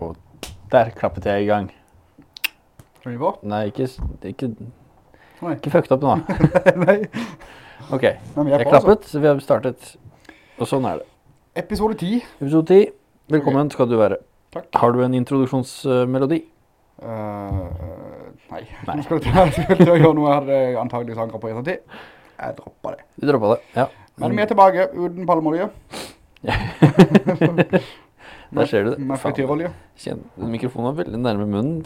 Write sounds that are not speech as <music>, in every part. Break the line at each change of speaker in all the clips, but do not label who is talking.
Og der klappet jeg i gang.
Skal vi på?
Nei, ikke, ikke,
Nei.
ikke fucked opp nå. <laughs>
Nei.
Ok,
vi er
jeg
altså.
klappet, så vi har startet. Og sånn er det.
Episode 10.
Episode 10. Velkommen skal du være.
Takk.
Har du en introduksjonsmelodi?
Uh, nei.
Nei.
Nå skal jeg til <laughs> å gjøre noe jeg hadde antagelig angret på ettertid. Jeg droppet det.
Du droppet det, ja.
Men vi er tilbake uten palmolje. <laughs>
Der ser du det.
Med frityrolje.
Mikrofonen er veldig nærme munnen.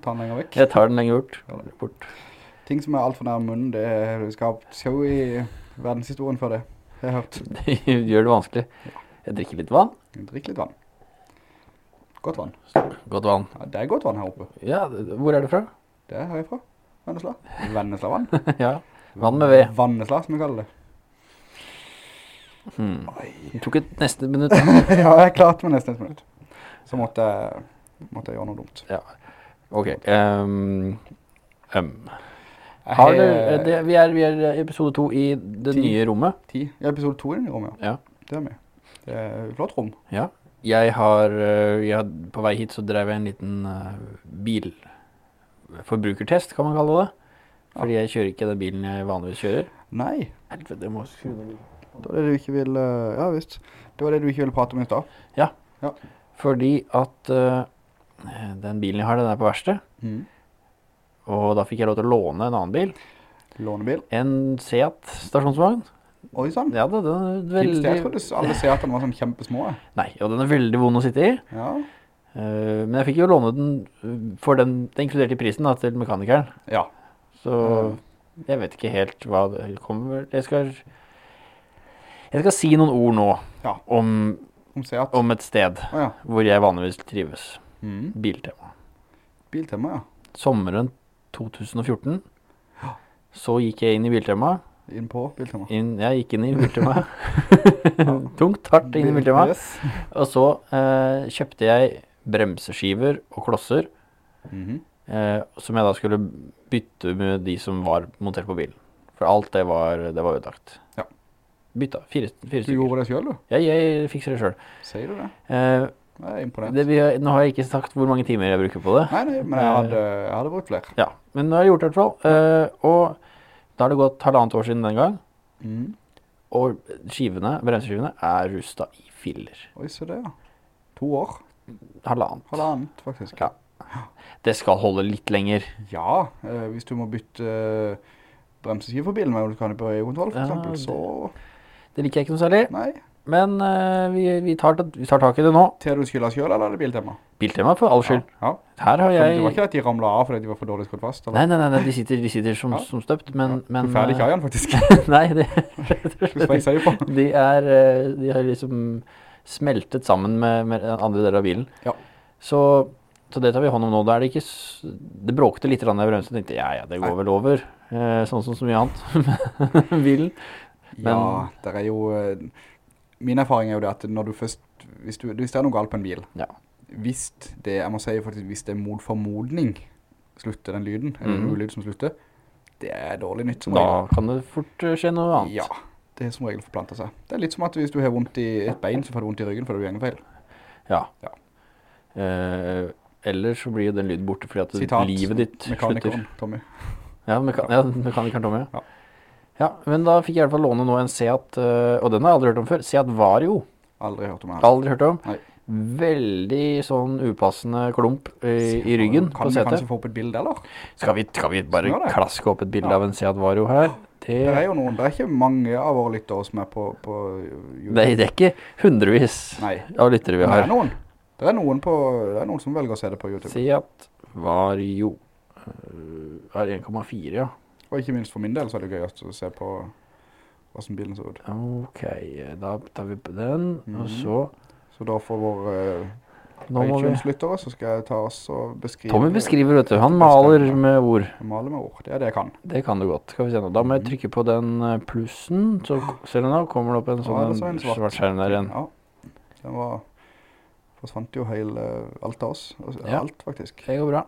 Ta den lenger vekk.
Jeg tar den lenger bort. bort.
Ting som er alt for nær munnen, det er skapt show i verdenshistorien for det. Jeg har hørt. <laughs>
Det gjør det vanskelig. Jeg drikker litt vann.
Jeg drikker litt vann. Godt vann.
Godt vann.
Ja, det er godt vann her oppe.
Ja, hvor er det fra?
Det er herifra. Vennesla. Vennesla vann. <laughs>
ja, vann med ved.
Vannesla, som vi kaller det.
Hmm. Det tok et neste minutt. <laughs>
ja, jeg klarte meg nesten et minutt. Så måtte jeg, måtte jeg gjøre noe dumt.
Ok. Um,
um.
Har du, det, vi, er, vi er i episode 2 i det
Ti.
nye rommet.
Ti. Ja, episode 2 i den rommet,
Ja.
Det er vi. Det er flott rom.
Ja. Jeg har, jeg har, på vei hit så drev jeg en liten Bil bilforbrukertest, kan man kalle det. Fordi jeg kjører ikke den bilen jeg vanligvis kjører.
Nei,
Helvete, jeg må skru ned.
Det var det du ikke vil, eh, ja visst. Det var det du ikke ville prate om i stad.
Fordi at uh, den bilen jeg har, den er på verste.
Mm.
Og da fikk jeg lov til å låne en annen bil.
Lånebil.
En Seat stasjonsvagn.
Oi, sant?
Ja da, den er
Veldig... Jeg
veldig...
trodde alle Seatene var sånn kjempesmå.
Nei, og den er veldig vond å sitte i.
Ja.
Uh, men jeg fikk jo låne den øh, for den, den inkluderte i prisen da, til mekanikeren.
Ja.
Så jeg vet ikke helt hva det kommer Jeg skal Jeg skal si noen ord nå
Ja.
om,
Om
om et sted
oh, ja.
hvor jeg vanligvis trives.
Mm.
Biltema.
Biltema, ja.
Sommeren 2014 så gikk jeg inn i Biltema.
Inn på Biltema.
Inn, jeg gikk inn i Biltema. <laughs> Tungt, hardt inn i Biltema. Og så eh, kjøpte jeg bremseskiver og klosser
Mhm.
eh, som jeg da skulle bytte med de som var montert på bilen. For alt det var, det var ødelagt.
Ja.
Bytta. Fire, fire
Du gjorde det selv, du?
Ja, jeg fikser det selv.
Sier du det?
Eh,
det er imponent.
det nå har jeg ikke sagt hvor mange timer jeg bruker på det.
Nei, nei, men jeg hadde, jeg hadde brukt flere.
Ja, men nå har jeg gjort det i hvert fall. Eh, og da har det gått halvannet år siden den gang.
Mm.
Og skivene, bremseskivene er rusta i filler.
Oi, så det, ja. To år.
Halvannet.
Halvannet, faktisk.
Ja. Det skal holde litt lenger.
Ja, eh, hvis du må bytte eh, bremseskive for bilen, men du kan jo på EU-kontroll for
Ja,
eksempel, så...
Det liker jeg ikke noe særlig.
Nei.
Men uh, vi, vi, tar, vi tar tak i det nå.
Til du skylda selv, eller er det biltema?
Biltema for all skyld.
Ja.
Her har jeg...
Det var ikke at de ramlet av fordi de var for dårlig skått fast? Eller?
Nei, nei, nei, nei, de sitter, de sitter som,
Ja.
som støpt, men... men
du er ferdig
eh,
faktisk. <laughs>
Nei, det, <laughs> de, er, eh, de har liksom smeltet sammen med, med andre delen av bilen.
Ja.
Så, så det tar vi hånd om nå. Da er det ikke... Det bråkte litt i bremsen, jeg. Jeg tenkte, ja, ja, det går
Nei.
vel over. Eh, sånn som så mye annet <laughs> med bilen.
Ja, det er jo... eh, Min erfaring er jo det at når du først... Hvis, du, hvis det er noe galt på en bil,
Ja.
hvis det, jeg må si faktisk, hvis det er mod formodning slutter den lyden, eller mm. ulyd som slutter, det er dårlig nytt som
Da
regel.
kan det fort eh, skje noe annet.
Ja, det er som regel forplantet seg. Det er litt som at hvis du har vondt i et bein, så får du vondt i ryggen fordi du gjenger feil.
Ja.
Ja.
Eh, ellers så blir den lyden borte fordi at
Sitat,
livet ditt slutter.
Sitat, Mekanikeren, Tommy.
Ja, mekan ja mekanikeren Tommy.
Ja.
Ja, men da fikk jeg i hvert fall låne nå en Seat, eh, og den har jeg aldri hørt om før, Seat Vario.
Aldri hørt om her.
Aldri hørt om.
Nei.
Veldig sånn upassende klump i, i ryggen
Kan
på
vi kanskje få opp et bilde, eller?
Skal vi, skal vi bare klaske opp et bilde
Ja.
av en Seat Vario her? Det,
Det er jo noen, det er ikke mange av våre lyttere som er på, på YouTube.
Nei, det er ikke hundrevis
Nei,
av lyttere vi
har. det er noen. Det er noen, på, det er noen som velger å se det på YouTube.
Seat Vario eh, er 1,4, ja.
Og ikke minst for min del så er det gøy å se på hvordan bilen ser ut.
Ok, da tar vi på den, og
Mhm.
så
Så da for våre
vi
iTunes-lyttere så skal jeg ta oss og beskrive...
Tommy beskriver, vet du. Han maler med ord.
Han maler med ord, det er det jeg kan.
Det kan du godt. Skal vi se nå. Da må jeg
Mhm.
trykke på den eh, plussen. Så <gasps> ser du nå, kommer det opp en sånn
ja, en svart.
svart skjerm der igjen.
Ja, den var... Forsvant jo hele alt av oss. Altså,
Ja.
Alt, faktisk.
Det går bra.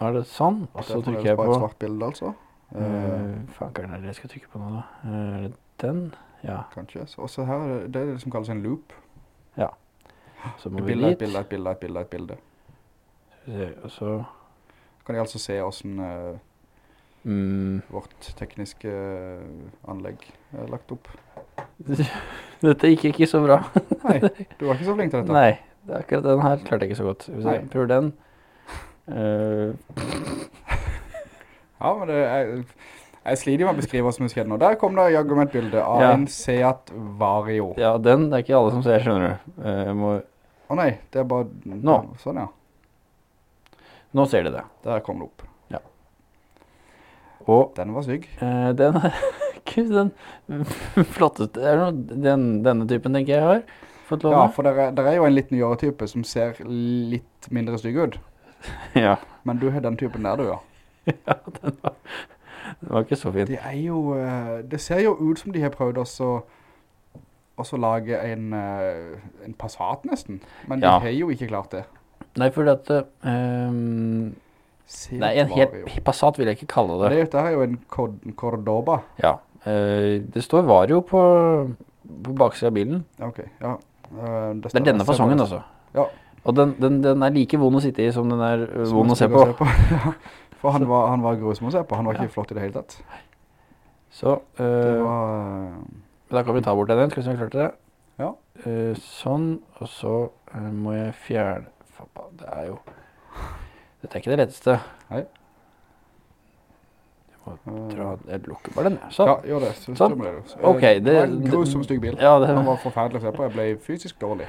Nå er det sånn, og så
Det er
trykker jeg på
et svart bilde, altså. Eh,
uh, Fankeren er det jeg skal trykke på nå, da. Eh, Er det den? Ja.
kanskje. Så her, er det- er det som kalles en loop.
Ja. <gasps> Så må vi dit.
bilde, et bilde, et bilde, et bilde.
Og så...
Kan de altså se hvordan uh,
Mm,
vårt tekniske eh, anlegg er lagt opp. <laughs>
dette gikk ikke så bra. <laughs>
Nei, du var ikke så flink til dette.
Nei, det akkurat den her klarte jeg ikke så godt. Hvis
jeg
prøver den. <laughs> Eh,
Ja, men det er, jeg sliter med å beskrive hva som skjedde nå. Der kom det jaggu med et bilde av
Ja.
en Seat Vario.
Ja, den det er ikke alle som ser, skjønner du. Å jeg må,
nei, det er bare...
Nå.
Sånn, ja.
nå ser de det.
Der kom det opp.
Og
Den var sygg
eh, den, <laughs> Gud, den <laughs> flotteste, er den, denne typen tenker jeg har fått lov
Ja, for det er, er jo en litt nyere type som ser litt mindre stygg ut. <laughs>
Ja,
Men du har den typen der, du, ja. <laughs>
ja den, var, den var ikke så fin.
Det er jo... eh, Det ser jo ut som de har prøvd også også lage en, eh, en Passat nesten. Men de
Ja.
har jo ikke klart det.
Nei, for dette...
Um,
Nei, en helt Passat vil jeg ikke kalle det.
Det, dette er jo en Cordoba.
Ja, uh, det står Vario på, på baksiden av bilen.
Ok, ja. Uh,
Det er denne fasongen altså.
Ja.
Og den, den, den er like vond å sitte i som den er
Som
vond å se
skulle
på. <laughs>
For han var, han var grusom å se på. Han var
Ja.
ikke flott i det hele tatt.
Så, øh,
var...
da kan vi ta bort den skal vi se om vi klarte det.
Ja.
Uh, sånn, og så uh, må jeg fjerne... Fappa, det er jo... Dette er ikke det letteste.
Nei. Eh,
dra, jeg lukker bare den. Sånn.
Ja, gjør det. Så
Sånn.
det.
Ok,
Eh, det,
det-
var en grusom stygg bil.
Ja, det,
Den var forferdelig å se på. Jeg ble fysisk dårlig.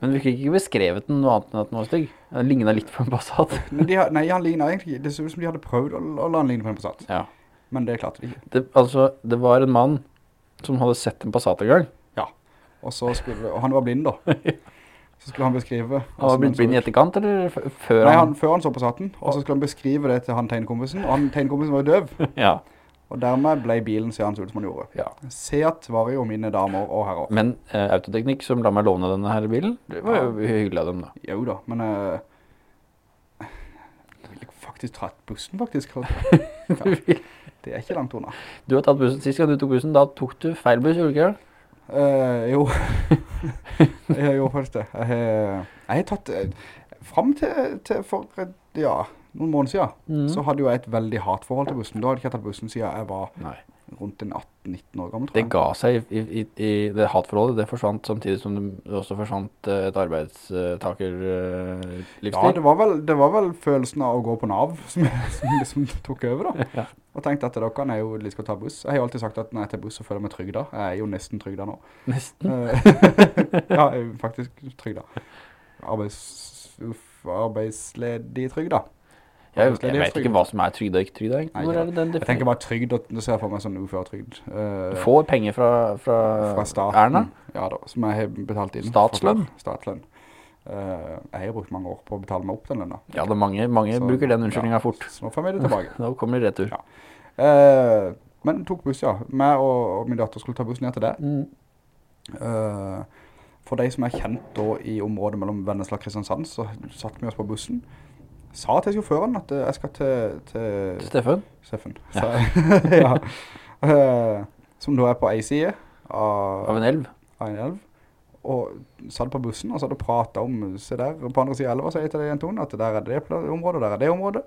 Men vi fikk ikke beskrevet den noe annet enn at den var stygg. Den lignet litt på en Passat. <laughs>
Har- nei, han lignet egentlig ikke. Det ser ut som de hadde prøvd å, å la han ligne på en Passat.
Ja.
Men det klarte de ikke.
Det, altså, det var en mann som hadde sett en Passat en gang.
Og, så skulle, og han var blind da. <laughs> Så skulle han beskrive...
Han var blitt blind i etterkant, eller før før
Nei,
han...
han, før han så Passaten. Og så skulle han beskrive det til han tegnekompisen. Og han tegnekompisen var jo døv. <laughs>
Ja,
Og dermed ble bilen seende ut som han gjorde.
ja.
Seat var jo mine damer og herrer.
Men eh, Autoteknikk som la meg låne denne her bilen, det var jo hyggelig av dem da.
Jo da, men... eh, jeg faktisk tatt bussen, faktisk. <laughs>
Ja,
Det er ikke langt unna.
du har tatt bussen, sist gang du tok bussen, da tok du feil buss, gjorde du ikke det?
Eh, jo, <laughs> jeg gjorde faktisk det. Jeg har, har tatt, eh, frem til, til for, eh, ja, noen måneder siden,
mm.
så hadde jo jeg et veldig hatforhold til bussen. Da hadde jeg ikke tatt bussen siden jeg var
Nei.
rundt en 18-19 år gammel, tror
Det ga seg i, i, i det hatforholdet, det forsvant samtidig som det også forsvant eh, et arbeidstaker-livsstil.
Ja, det var, vel, det var vel følelsen av å gå på Nav <laughs> som, som liksom tok over da. <laughs>
Ja.
Og tenkte at da kan jeg jo litt skal ta buss. Jeg har jo alltid sagt at når jeg tar buss så føler jeg meg trygg da. Jeg er jo nesten trygg da nå.
Nesten.
Eh, <laughs> ja, jeg er faktisk trygg da. Arbeids, uff, arbeidsledig trygg da.
Jeg, jeg vet ikke hva som er trygd og ikke trygd, Hvor er det den
Jeg tenker bare trygd, og nå ser jeg for meg sånn uføretrygd. Eh,
Du får penger fra, fra,
fra staten.
Erna?
Ja da, som jeg har betalt inn.
Statslønn?
Statslønn. Uh, jeg har brukt mange år på å betale meg opp den lønna.
Ja, det er mange, mange
Så,
bruker den unnskyldningen
ja.
fort.
Så nå får vi det tilbake. <laughs>
Da kommer det retur.
Ja. Uh, men tok buss, ja. Meg og, og min datter skulle ta bussen ned til det.
Mm.
Uh, for de som er kjent da i området mellom Vennesla og Kristiansand, så satt vi oss på bussen. Sa til sjåføren at eh, jeg skal til, til
Steffen?
Steffen. Ja. <laughs> ja. Eh, som da er på en side av,
Av en elv?
av en elv. Og satt på bussen og satt og pratet om, se der, på andre siden av elva, sier jeg til deg, Anton, at der er det området, der er det området.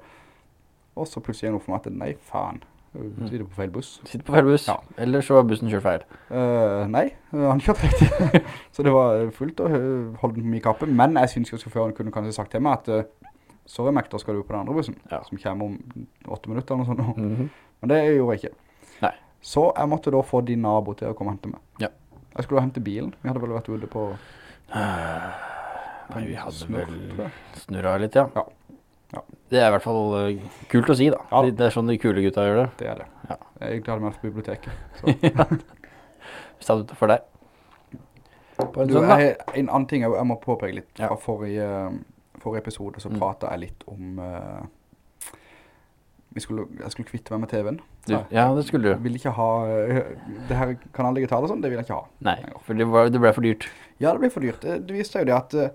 Og så plutselig gikk noe for meg at, nei, faen, du sitter på feil buss.
Sitter på feil buss.
Ja.
Eller så har bussen kjørt feil.
Uh, nei, han kjørte riktig. <laughs> så det var fullt å holde den på min kappe. Men jeg synes jo sjåføren kunne kanskje sagt til meg at øh, Sorry, Mac, da skal du på den andre bussen,
Ja.
som kommer om åtte minutter eller noe sånt.
Mhm.
Men det gjorde jeg ikke.
Nei.
Så jeg måtte da få din nabo til å komme og hente meg.
Ja.
Jeg skulle da hente bilen. Vi hadde vel vært ute på
Nei, vi hadde
snurr,
vel snurret litt, ja.
Ja. Ja.
Det er i hvert fall eh, kult å si, da.
Ja.
Det- Det er sånn de kule gutta gjør det.
Det er det.
Ja.
Jeg hadde med på biblioteket. Så.
Vi satt utenfor der. En
Du,
søndag.
jeg, en annen ting jeg, jeg må påpeke litt.
Ja.
Fra forrige, forrige episode så
Mm.
pratet jeg litt om... Uh, vi skulle, jeg skulle kvitte meg med TV-en.
Ja, det skulle du.
vil ikke ha øh, det her kanaldigitale og sånn, det vil jeg ikke ha.
Nei, for det, var, det ble for dyrt.
Ja, det ble for dyrt. Det, det viste jo det at Uh,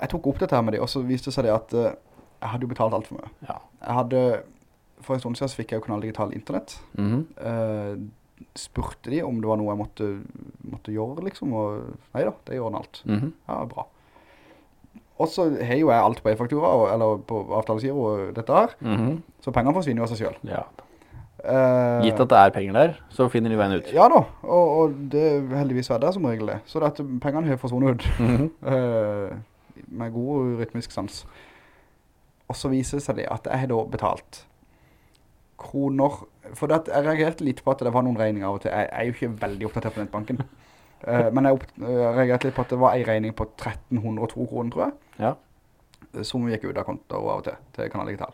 jeg tok opp dette her med det, og så viste det seg det at Uh, jeg hadde jo betalt alt for mye.
Ja.
Jeg hadde, for en stund siden så fikk jeg jo Kanal Digital internett.
Mhm.
uh, spurte de om det var noe jeg måtte, måtte gjøre, liksom, og neida, det gjorde han alt.
Mhm.
Ja, bra. Og så har jo jeg alt på e-faktura, eller på avtalesgiro og dette her,
Mhm.
så pengene forsvinner jo av seg selv.
Ja.
Uh,
Gitt at det er penger der, så finner de veien ut.
Ja da, og, og det heldigvis er det som regel det. Så det at pengene har forsvunnet ut,
Mm
-hmm. uh, med god rytmisk sans. Og så viser det seg det at jeg har da betalt kroner, for det jeg reagerte litt på at det var noen regninger av og til. Jeg, jeg er jo ikke veldig oppdatert på nettbanken. <laughs> Eh, men jeg, opp, jeg reagerte litt på at det var en regning på 1302 kroner, tror jeg.
Ja.
som gikk ut av konto av og til, til Kanal Digital.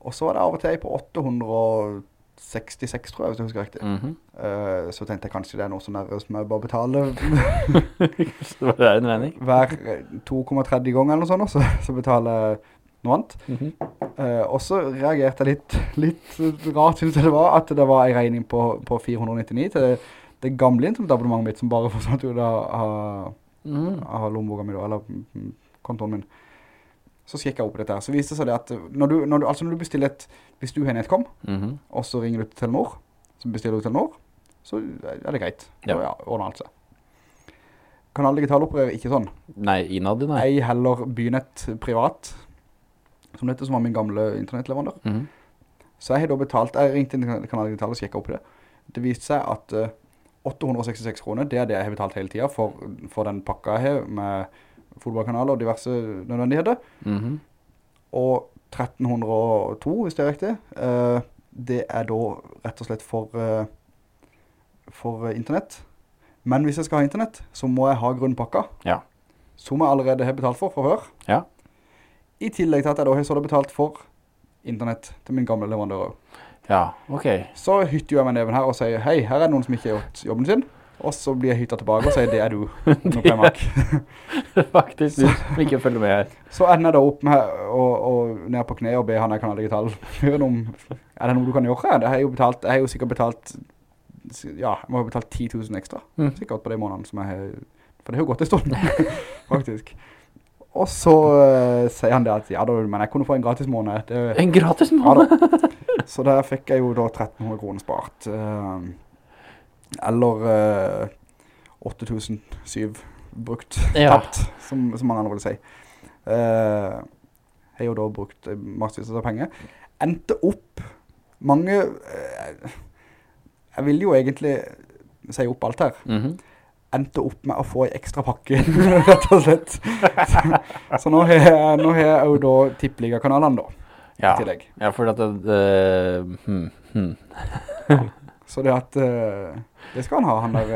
Og så var det av og til på 866, tror jeg, hvis jeg husker riktig.
Mm
-hmm. uh, så tenkte jeg kanskje det er noe sånn der som jeg bare betaler
Så <laughs> <laughs> det er en regning.
hver 2,30 ganger eller noe sånt, så, så betaler noe annet.
Mm
-hmm. uh, og så reagerte jeg litt, litt rart, synes jeg det var, at det var en regning på, på 499 til det, gamle internettabonnementet mitt, som bare forsvant ut av, av,
Mhm.
av lommeboka mi da, eller kontoen min. Så sjekket jeg opp dette her. Så viste det seg det at når du, når du, altså når du bestiller et, hvis du har netkom,
mm -hmm.
og så ringer du til Telenor, så bestiller du Telenor, så er det greit.
Ja.
Så ja, ordner alt seg. Kanal Digital opererer ikke sånn.
Nei, innad, nei.
Jeg heller Bynett privat, som dette som var min gamle internettleverandør.
Mhm.
Så jeg har da betalt, jeg ringte inn Kanal Digital og sjekket opp det. Det viste seg at eh, 866 kroner, det er det jeg har betalt hele tiden for, for den pakka jeg har med fotballkanaler og diverse nødvendigheter.
Mhm.
Og 1302, hvis det er riktig, uh, det er da rett og slett for, uh, for eh, internett. Men hvis jeg skal ha internett, så må jeg ha grunnpakka,
Ja.
som jeg allerede har betalt for fra før.
Ja.
I tillegg til at jeg da har så betalt for internett til min gamle leverandør også.
Ja, ok.
Så hytter jeg meg neven her og sier, hei, her er det noen som ikke har gjort jobben sin. Og så blir jeg hyttet tilbake og sier, det er du. <laughs> Nå får.
Faktisk, du som ikke følger med her. <laughs>
Så ender jeg da opp med å, å ned på kne og be han jeg kan ha digital fyren om, er det noe du kan gjøre? Jeg har jo betalt, jeg har jo sikkert betalt, ja, jeg må ha betalt 10 000 ekstra,
Mm.
sikkert på de månedene som jeg har, for det har jo gått en stund, <laughs> faktisk. Og så uh, sier han det at, ja da, men jeg kunne få en gratis måned. Det,
En gratis måned.
Ja, Så der fikk jeg jo da 1300 kroner spart. eh, eller eh, 8007 brukt,
Ja.
tapt, som, som mange andre vil si. Jeg har jo da brukt eh, massevis av penger. Endte opp mange... Uh, jeg vil jo egentlig si opp alt her.
Mhm.
Endte opp med å få en ekstra pakke, <laughs> rett og slett. Så, så nå har jeg, nå har jeg jo da tippeligakanalene da,
Ja.
i tillegg.
ja, for at det... det hmm, hmm.
Så det at eh, det skal han ha, han der.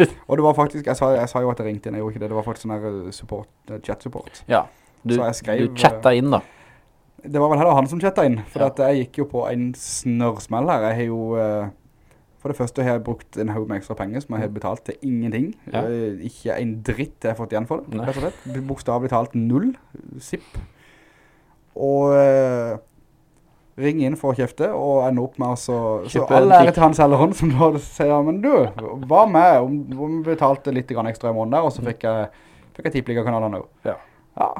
eh. og det var faktisk, jeg sa, jeg sa jo at jeg ringte inn, jeg gjorde ikke det. Det var faktisk sånn der eh, support, eh, chat-support.
Ja, du,
skrev,
du chatta inn da.
Det var vel heller han som chatta inn, for
Ja.
jeg gikk jo på en snørsmell her. Jeg har jo, for det første har jeg brukt en haug med ekstra penger som jeg har betalt til ingenting.
Ja.
Ikke en dritt jeg har fått igjen for det, rett og slett. Bokstavlig talt null, sipp. Og eh, ring inn for å kjefte, og ende opp med altså, så
Kjøpe
all
en
ære
tikk.
til han selgeren som <laughs> da sier, men du, hva med om, om vi betalte litt ekstra i måneden der, og så fikk jeg, fikk jeg tippeligakanalene også.
Ja.
Ja,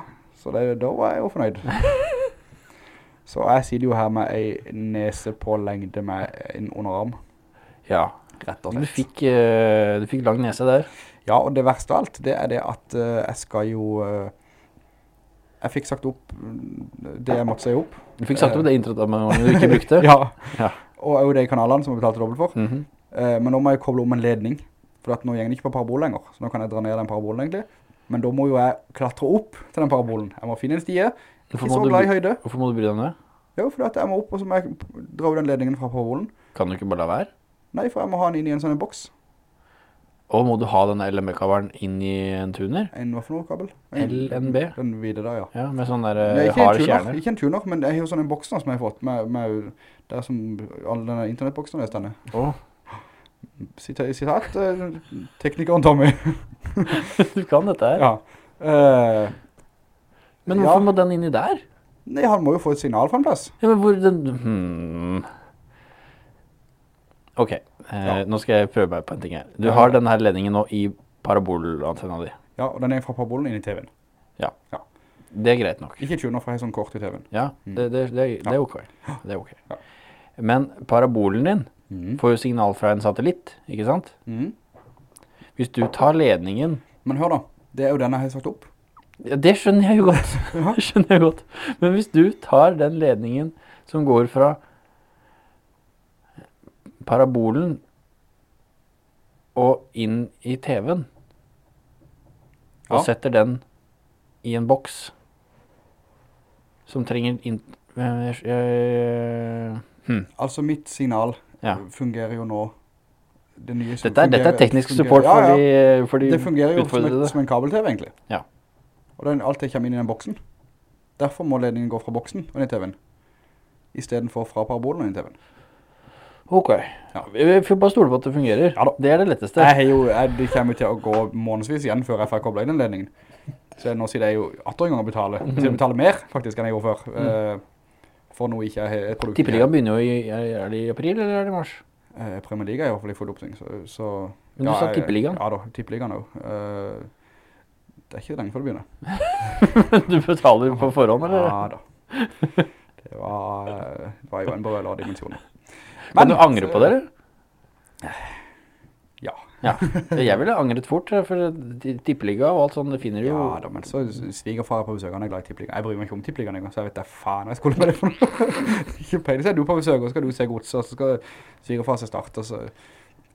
så det, da var jeg jo fornøyd. <laughs> så jeg sitter jo her med en nese på lengde med en underarm,
Ja.
rett og
Du
slett.
fikk, eh, du fikk lang nese der.
Ja, og det verste av alt, det er det at eh, jeg skal jo... eh, jeg fikk sagt opp det jeg måtte si opp.
Du fikk sagt opp det internettet du ikke brukte. <laughs>
Ja,
Ja.
og det de kanalene som jeg betalte dobbelt for.
Mm
-hmm. men nå må jeg koble om en ledning, for nå gjenger den ikke på parabol lenger. Så nå kan jeg dra ned den parabolen egentlig. Men da må jo jeg klatre opp til den parabolen. Jeg må finne en stie, ikke så glad i høyde.
hvorfor må du bry deg om det?
Jo, for at jeg må opp, og så må jeg dra ut den ledningen fra parabolen.
Kan du ikke bare la være?
Nei, for jeg må ha den inn i en sånn boks.
Og må du ha denne LMB-kabelen inn i en tuner?
En hva for noe kabel? En-
LNB?
Den vide der, ja.
Ja, med sånn der
Nei,
eh,
ikke en tuner,
kjerne.
ikke en tuner, men det er jo sånn en boks som jeg har fått med, med der som alle denne internettboksen er stående.
Åh,
Sitat, sitat eh, teknikeren Tommy. <laughs>
du kan dette her.
ja. Uh,
Men
ja.
hvorfor må den inn i der?
nei, han må jo få et signal fra en plass.
Ja, men hvor den... Hmm. Ok, eh,
Ja.
nå skal jeg prøve meg på en ting her. Du har denne her ledningen nå i parabolantenna di.
Ja, og den er fra parabolen inn i TV-en.
Ja, Det er greit nok.
Ikke tuner, for jeg har sånn kort i TV-en.
Ja,
Mm.
det, det, det, det er ok. Det er ok.
Ja.
Men parabolen din
mm.
får jo signal fra en satellitt, ikke sant?
Mm.
Hvis du tar ledningen,
Men hør da, det er jo den jeg har sagt opp.
ja, det skjønner jeg jo godt,
Ja. <laughs>
skjønner jeg godt. Men hvis du tar den ledningen som går fra parabolen og inn i TV-en, og
Ja.
setter den i en boks som trenger inn... eh, eh, hm,
Altså mitt signal
ja.
fungerer jo nå. Det nye
Dette er, dette er teknisk support for
ja.
de, for de
Det fungerer jo som, et, som en kabel-TV egentlig.
Ja.
Og den, alt det kommer inn i den boksen. Derfor må ledningen gå fra boksen og inn i TV-en. I stedet for fra parabolen og inn i TV-en.
Ok,
Ja.
vi får bare stole på at det fungerer.
Ja.
Det er det letteste.
Jeg har jo, jeg, det kommer til å gå månedsvis igjen før jeg får koblet inn den ledningen. Så nå sier jeg jo 18 ganger å betale. Så jeg betaler mer faktisk enn jeg gjorde før. eh, for noe ikke er et produkt.
Tippeligaen begynner jo i, er det i april eller er det i mars?
Eh, Premier League er i hvert fall i full oppsving, så, så...
Men du sa
jeg-
Tippeligaen?
Ja da, Tippeligaen også. Uh, det er ikke lenge før det begynner. <laughs>
du betaler på forhånd, eller?
Ja da. Det var, eh, det var jo en brøl av dimensjoner.
Kan du angre på det, eller?
Ja.
Ja, jeg ville angret fort, for tippeliga og alt sånt, det finner jo...
Ja da, men så svigerfar far på besøk, han er glad i tippeliga. Jeg bryr meg ikke om Tippeligaen engang, så jeg vet det faen jeg skulle med det for noe. <laughs> ikke peilig, så er du på besøk, og så skal du se gods, og så skal svigerfar se start, og så...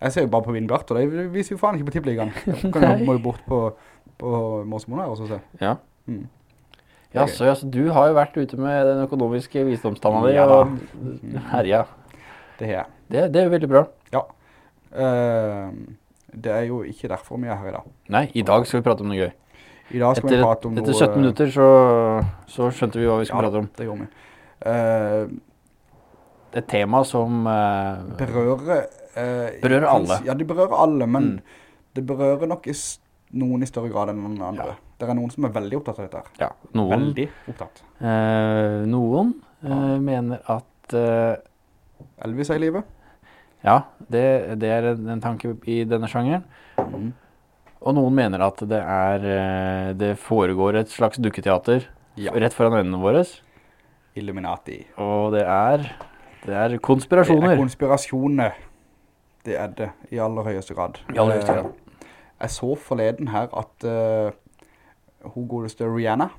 Jeg ser jo bare på Vindbart, og det viser jo faen ikke på Tippeligaen. <laughs> Jeg må jo bort på, på Morsmoen her, og så se.
Ja.
Mm.
Ja, så, ja, så du har jo vært ute med den økonomiske visdomstanna di,
Ja da.
og herja.
Det her.
Det, det er jo veldig bra.
Ja. Eh, det er jo ikke derfor vi er her i dag.
Nei, i dag skal vi prate om noe gøy.
I dag skal vi prate om
etter
noe...
17 minutter så, så skjønte vi hva vi skulle
Ja,
prate om.
det gjorde vi. Det er
Et tema som... Uh,
berører... Uh,
Berører alle.
Ja, det berører alle, men
Mm.
det berører nok i noen i større grad enn noen andre.
Ja.
Det er noen som er veldig opptatt av dette her.
ja, noen,
Veldig opptatt.
eh, noen eh, mener at...
Elvis er i livet.
ja, det, det er en, tanke i denne sjangeren.
Mm.
Og noen mener at det er eh, Det foregår et slags dukketeater
Ja.
rett foran øynene våre.
Illuminati.
Og det er Det er
Det er
konspirasjoner.
konspirasjoner. Det er det, i aller høyeste grad.
I aller høyeste grad.
Eh, Jeg så forleden her at uh, hun godeste Rihanna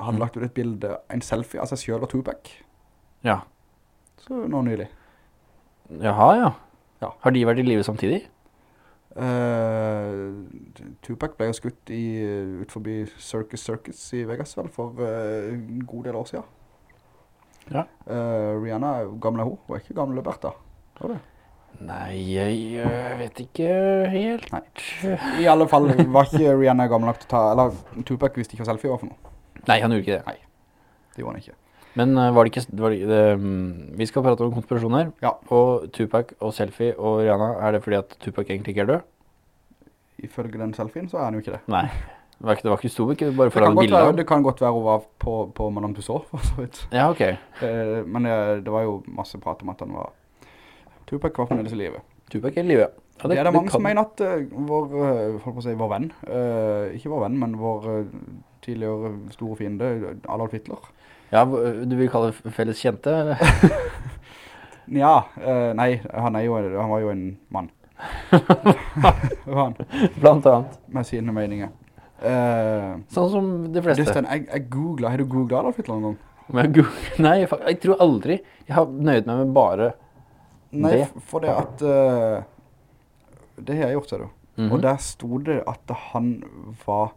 hadde
Mm.
lagt ut et bilde, en selfie av seg selv og Tupac.
Ja.
Så nå nylig.
Jaha, ja.
Ja.
Har de vært i live samtidig?
Uh, Tupac ble jo skutt i, ut forbi Circus Circus i Vegas vel, for eh, en god del år siden.
Ja.
Uh, Rihanna, er jo gammel er hun? Hun er ikke gammel Bertha. Var det?
Nei, jeg vet ikke helt.
Nei. I alle fall var ikke Rihanna gammel nok til å ta, eller Tupac visste ikke hva selfie var for noe.
Nei, han gjorde ikke det.
Nei, Det gjorde han ikke.
Men øh, var det ikke... Var det, det, mm, vi skal prate om konspirasjoner.
Ja.
Og Tupac og selfie og Rihanna, er det fordi at Tupac egentlig ikke er død?
Ifølge den selfien så er han jo ikke det.
Nei. Det var ikke, det var ikke stor, ikke bare
Det
bildet.
være, det kan godt være hun var på, på Madame Tussauds, for så vidt.
Ja, ok.
Eh, men det, det var jo masse prat om at han var... Tupac var fremdeles i livet.
Tupac er i livet, Ja,
det, er det mange
kan-
som mener at uh, vår, uh, si, vår venn, uh, ikke vår venn, men vår eh, tidligere store fiende, Adolf Hitler.
Ja, du vil kalle det felles kjente? eller? <laughs>
Ja, uh, nei, han, jo, han var jo en mann. <laughs>
Blant annet.
med sine meninger. Uh,
Sånn som de fleste.
Øystein, jeg, jeg googlet, har du googlet Adolf Hitler noen gang? <laughs>
Nei, jeg, jeg tror aldri. Jeg har nøyd meg med bare...
Nei,
Det?
Nei, for det at Uh, Det har jeg gjort, ser du.
Mhm.
Og der stod det at han var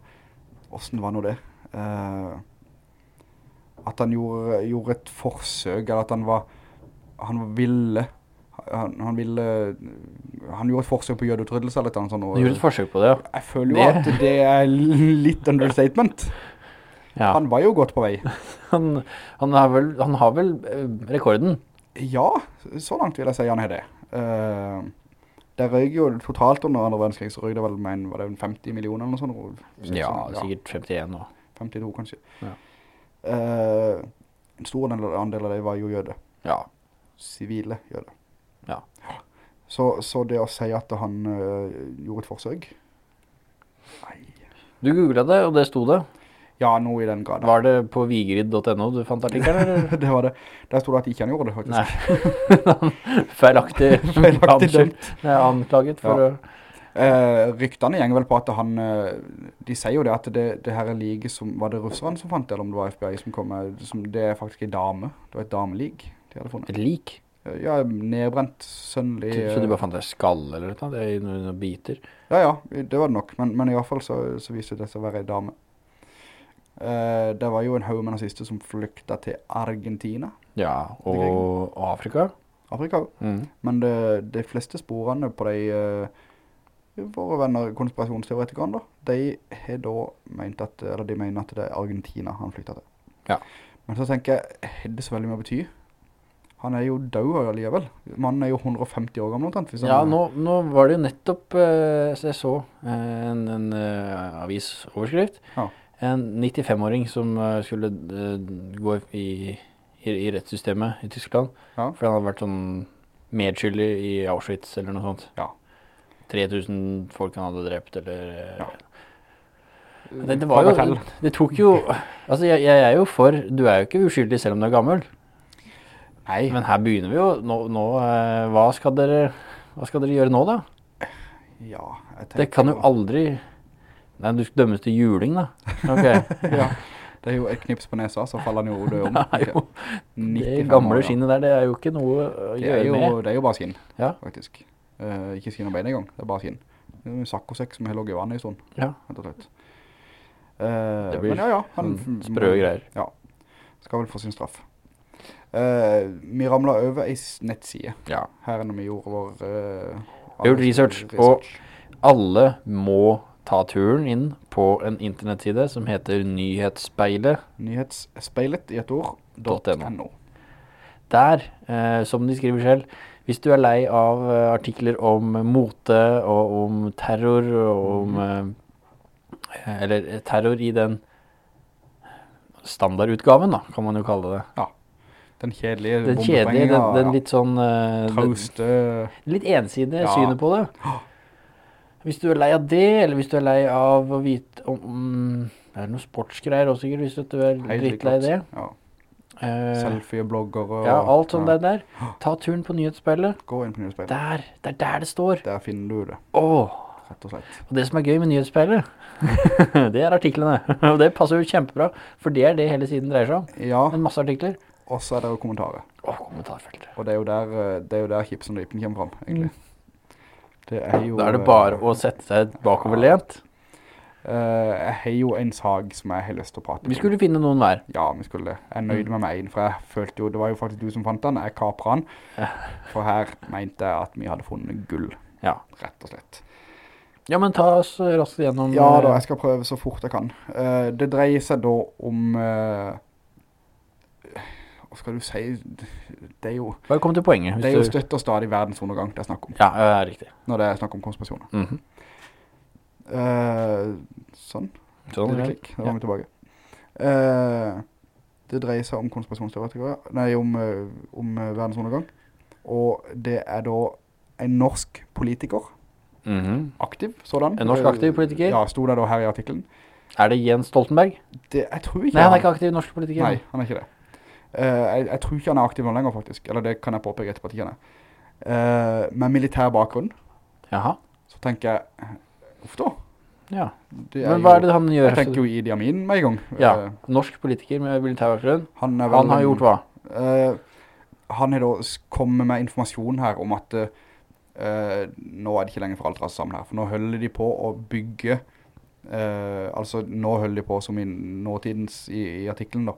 Hvordan var nå det? Eh, at han gjorde, gjorde et forsøk, eller at han var Han ville han, han ville Han gjorde et forsøk på jødeutryddelse eller noe sånt. og-
gjorde et forsøk på det, ja.
Jeg føler jo
Det-
at det er litt understatement.
ja.
Han var jo godt på vei. <laughs>
Han, han har vel, han har vel eh, rekorden.
Ja, så langt vil jeg si han er det. Uh, det røyk jo totalt under andre verdenskrig, så røyk det vel med en, var det en 50 millioner eller noe sånt?
Ja, sikkert 51 nå.
52 kanskje.
Ja.
Eh, en stor andel av det var jo jøde.
Ja.
Sivile jøde.
Ja.
Så, så det å si at han eh, gjorde et forsøk Nei.
Du googlet det, og det sto det.
Ja, noe i den graden.
Var det på vigrid.no du fant artikkelen, <laughs>
det var det. Der stod det at ikke han gjorde det, faktisk.
Nei. <laughs> Feilaktig. <laughs>
Feilaktig dømt.
anklaget for
Ja.
å...
Eh, ryktene gjenger vel på at han, eh, de sier jo det at det, det her er like som, var det russerne som fant det, eller om det var FBI som kom med, som, det er faktisk en dame, det var et damelig de hadde funnet.
Et lik.
Ja, nedbrent, sønnlig.
Så du
eh,
bare fant det skall eller noe? Det er noen, biter.
Ja, ja, det var det nok, men, men i hvert fall så, så viste det seg å være en dame. Eh, det var jo en haug med nazister som flykta til Argentina,
Ja, og Afrika.
Afrika.
Mm.
Men det, de fleste sporene på de eh, våre venner, konspirasjonsteoretikerne da, de har da ment at, eller de mener at det er Argentina han flyttet til.
Ja.
Men så tenker jeg, er det så veldig mye å bety? Han er jo død alligevel. Mannen er jo 150 år gammel omtrent.
Ja, nå, nå var det jo nettopp, eh, så jeg så eh, en, en eh, avisoverskrift.
Ja.
En 95-åring som skulle gå i, i, i rettssystemet i Tyskland.
Ja.
fordi han hadde vært sånn medskyldig i Auschwitz eller noe sånt.
Ja.
3000 folk han hadde drept, eller...
Ja.
Det, det var jo, det tok jo, altså jeg, jeg er jo for, du er jo ikke uskyldig selv om du er gammel.
Nei,
Men her begynner vi jo, nå, nå eh, hva, skal dere, hva skal dere gjøre nå da?
ja,
Det kan jo aldri, nei du skal dømmes til juling da. Ok, <laughs>
ja, det er jo et knips på nesa, så faller han jo død om. <laughs>
det jo, det gamle skinnet der, det er jo ikke noe å
Det
gjøre med.
det er jo bare skinn,
Ja.
faktisk. Eh, ikke skinn og bein engang, det er bare skinn. Det er en sakkosekk som har logget i vannet i stund,
Ja,
Helt og slett. Eh,
Det blir
men ja, ja, han
sånn sprø greier.
Ja, skal vel få sin straff. Eh, vi ramlet over en nettside
ja.
her når vi gjorde vår... eh,
Vi research, research, og alle må ta turen inn på en internettside som heter Nyhetsspeilet.
Nyhetsspeilet i et ord,
.no. Der, eh, som de skriver selv, hvis du er lei av eh, artikler om mote og om terror og om eh, Eller terror i den standardutgaven, da, kan man jo kalle det. Ja.
Den kjedelige
Den kjedelige, den, den litt sånn eh, den,
Trauste,
Litt ensidige
Ja.
synet på det. Hvis du er lei av det, eller hvis du er lei av å vite om mm, Er det noen sportsgreier også, sikkert, hvis du er drittlei det?
Ja,
Eh,
selfie-blogger og...
ja, alt sånt
ja.
der. Ta turen på nyhetsspillet.
Gå inn på nyhetsspillet.
Der, det er der det står.
Der finner du det,
Åh,
rett og slett.
og det som er gøy med nyhetsspillet, <laughs> det er artiklene. Og det passer jo kjempebra, for det er det hele siden dreier seg om.
Ja,
En masse artikler.
og så er det jo kommentarer.
Åh, kommentarfeltet.
Og det er jo der, eh, det er jo der Kipsen og Ripen kommer fram, egentlig. Det er jo...
Mm. Da er det bare å sette seg bakoverlent.
eh, jeg har jo en sag som jeg har lyst til å prate om.
Vi skulle finne noen hver.
Ja, vi skulle det. Jeg nøyde
Mm.
meg med meg for jeg følte jo, det var jo faktisk du som fant den, jeg kapret den For her mente jeg at vi hadde funnet gull,
Ja.
rett og slett.
Ja, men ta oss raskt gjennom.
Ja
eh,
da, jeg skal prøve så fort jeg kan. Eh, det dreier seg da om... eh, hva skal du si? Det er jo,
Bare kom til poenget.
det er jo støtt og stadig verdensundergang det er snakk om.
Ja, det er riktig.
Når det er snakk om konspirasjoner.
Mhm.
Eh, sånn.
Sånn, ja.
klikk, da var vi tilbake. Uh, det dreier seg om konspirasjonsteoretikere, nei, om, eh, om verdensundergang. Og det er da en norsk politiker,
Mhm.
aktiv sådan.
En norsk aktiv politiker?
Ja, stod det da her i artiklen.
Er det Jens Stoltenberg?
Det, jeg tror ikke
Nei, han er ikke aktiv norsk politiker.
Nei, han er ikke det. Uh, jeg, jeg tror ikke han er aktiv nå lenger faktisk, eller det kan jeg påpeke etterpå at han er. Uh, med militær bakgrunn,
Jaha,
så tenker jeg, uff da.
ja. Men hva er det han gjør?
Jeg tenker jo Idi Amin med en gang.
Ja,
Eh,
norsk politiker med militærbakgrunn.
han, er
Han har gjort hva?
Uh, han har da kommet med informasjon her om at uh, nå er det ikke lenger for alt rast sammen her, for nå holder de på å bygge, uh, altså nå holder de på som i nåtidens i, i artiklen da,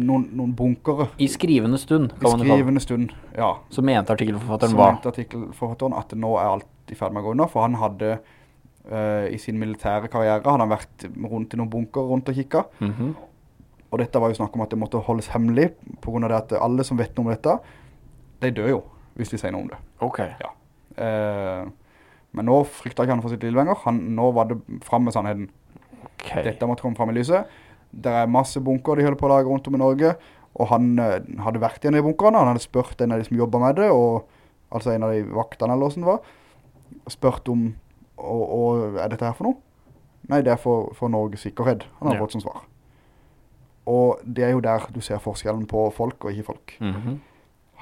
noen, noen bunkere
I skrivende stund,
i skrivende stund, ja,
Så mente artikkelforfatteren hva?
mente artikkelforfatteren at nå er alt i ferd med å gå under, for han hadde uh, i sin militære karriere, hadde han vært rundt i noen bunker rundt og kikket,
-hmm.
og dette var jo snakk om at det måtte holdes hemmelig, på grunn av det at alle som vet noe om dette, de dør jo, hvis de sier noe om det.
Ok.
Uh, men nå frykter ikke han for sitt liv lenger. Han, nå var det frem med sannheten.
Okay.
Dette måtte komme frem i lyset. Det er masse bunker de holder på å lage rundt om i Norge, og han eh, hadde vært i en av de bunkerne, han hadde spurt en av de som jobbet med det, og, altså en av de vaktene eller hvordan det var, spurt om, og, og er dette her for noe? Nei, det er for, for Norges sikkerhet han har
Ja.
fått som svar. Og det er jo der du ser forskjellen på folk og ikke folk.
Mhm.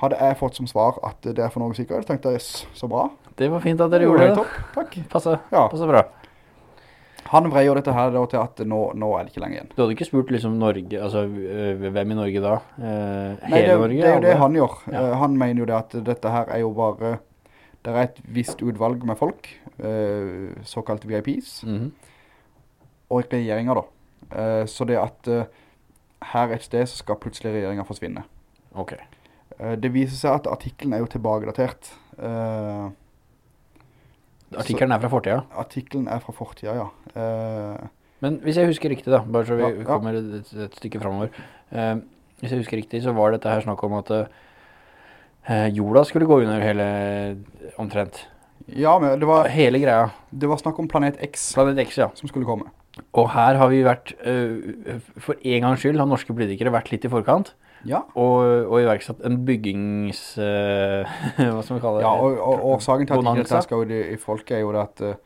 Hadde jeg fått som svar at det er for Norges sikkerhet, tenkte jeg, yes, så bra.
Det var fint at dere gjorde det.
takk.
Passa,
Ja.
passa bra.
Han vreier dette her da til at nå, nå er det ikke lenge igjen.
Du hadde ikke spurt liksom Norge, altså øh, hvem i Norge da? Eh,
Nei,
hele
det,
Norge?
det er jo det han gjør.
Ja.
Eh, han mener jo det at dette her er jo bare, det er et visst utvalg med folk, eh, såkalt VIPs,
Mhm.
og regjeringer da. Eh, så det at eh, her et sted så skal plutselig regjeringen forsvinne.
Ok.
Eh, det viser seg at artiklen er jo tilbakedatert. Eh,
Artikkelen er fra fortida.
Artiklen er fra fortida, ja. Eh,
Men hvis jeg husker riktig da, bare så vi
Ja, ja.
kommer et, et stykke fremover. Eh, hvis jeg husker riktig, så var dette her snakk om at eh, jorda skulle gå under hele, omtrent.
ja, men det var,
Hele greia.
det var snakk om Planet X
Planet X, ja.
som skulle komme.
Og her har vi vært, uh, for en gangs skyld, har norske politikere vært litt i forkant,
Ja,
og, og iverksatt en byggings... Uh, <laughs> hva skal vi kalle det?
ja og, og årsaken til at ikke skal ut i, folket er jo det at, eh,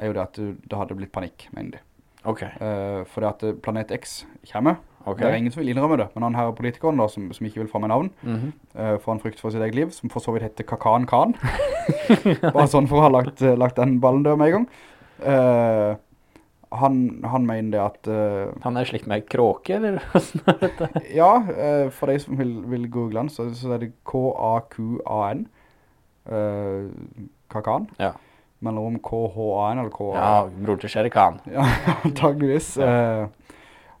er jo det at det hadde blitt panikk, mener de.
Ok,
Uh, for at eh, Planet X kommer,
ok.
det er ingen som vil innrømme det, men han her politikeren da, som, som ikke vil få med navn,
-hmm.
uh, for han frykt for sitt eget liv, som for så vidt heter Kakan Khan. <laughs> Bare sånn for å ha lagt, eh, lagt den ballen død med en gang. Uh, han, han mener det at, Uh,
Han er slikt med kråke, eller <laughs> hvordan er dette?
ja, eh, for de som vil, vil google han, så, så er det K-A-Q-A-N, eh, Kakan,
Ja.
mellom K-H-A-N eller K-A-N.
Ja, bror til Shere Khan.
Ja, <laughs> antageligvis. Eh,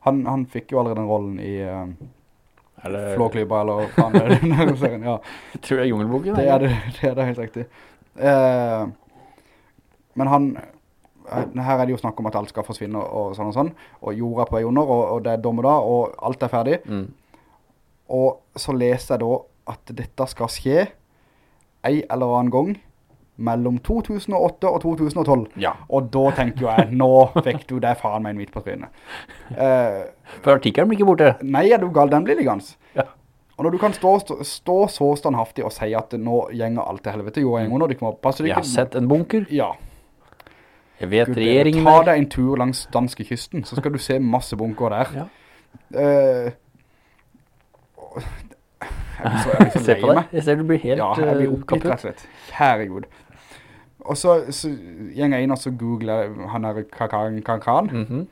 han, han fikk jo allerede den rollen i uh,
Eller,
Flåklypa, eller faen er den <laughs> serien, ja.
Jeg tror det er Jungelboken.
Det er det, det er det helt riktig. Uh, men han, eh, her er det jo snakk om at alt skal forsvinne og sånn og sånn, og jorda på vei under, og, og det er dommedag, og alt er ferdig.
Mm.
Og så leser jeg da at dette skal skje ei eller annen gang mellom 2008 og 2012.
Ja,
Og da tenker jeg, nå fikk du det faen meg midt på trynet. Uh,
for artikkelen blir ikke borte.
nei, er du gal, den blir liggans.
Ja.
Og når du kan stå, stå, stå så standhaftig og si at nå gjenger alt til helvete, jo, jeg under, du passe deg
Jeg har sett en bunker.
Ja,
Jeg vet
Gud,
regjeringen
ta deg en tur langs danske kysten, så skal du se masse bunker der.
Ja.
Uh, jeg så, jeg så <laughs>
Se på deg. Jeg ser du blir helt
Ja, jeg blir
eh,
oppgitt rett og slett. Herre Gud. Og så, så gjenger jeg inn og så googler han her Kakan Kankan.
Mm -hmm.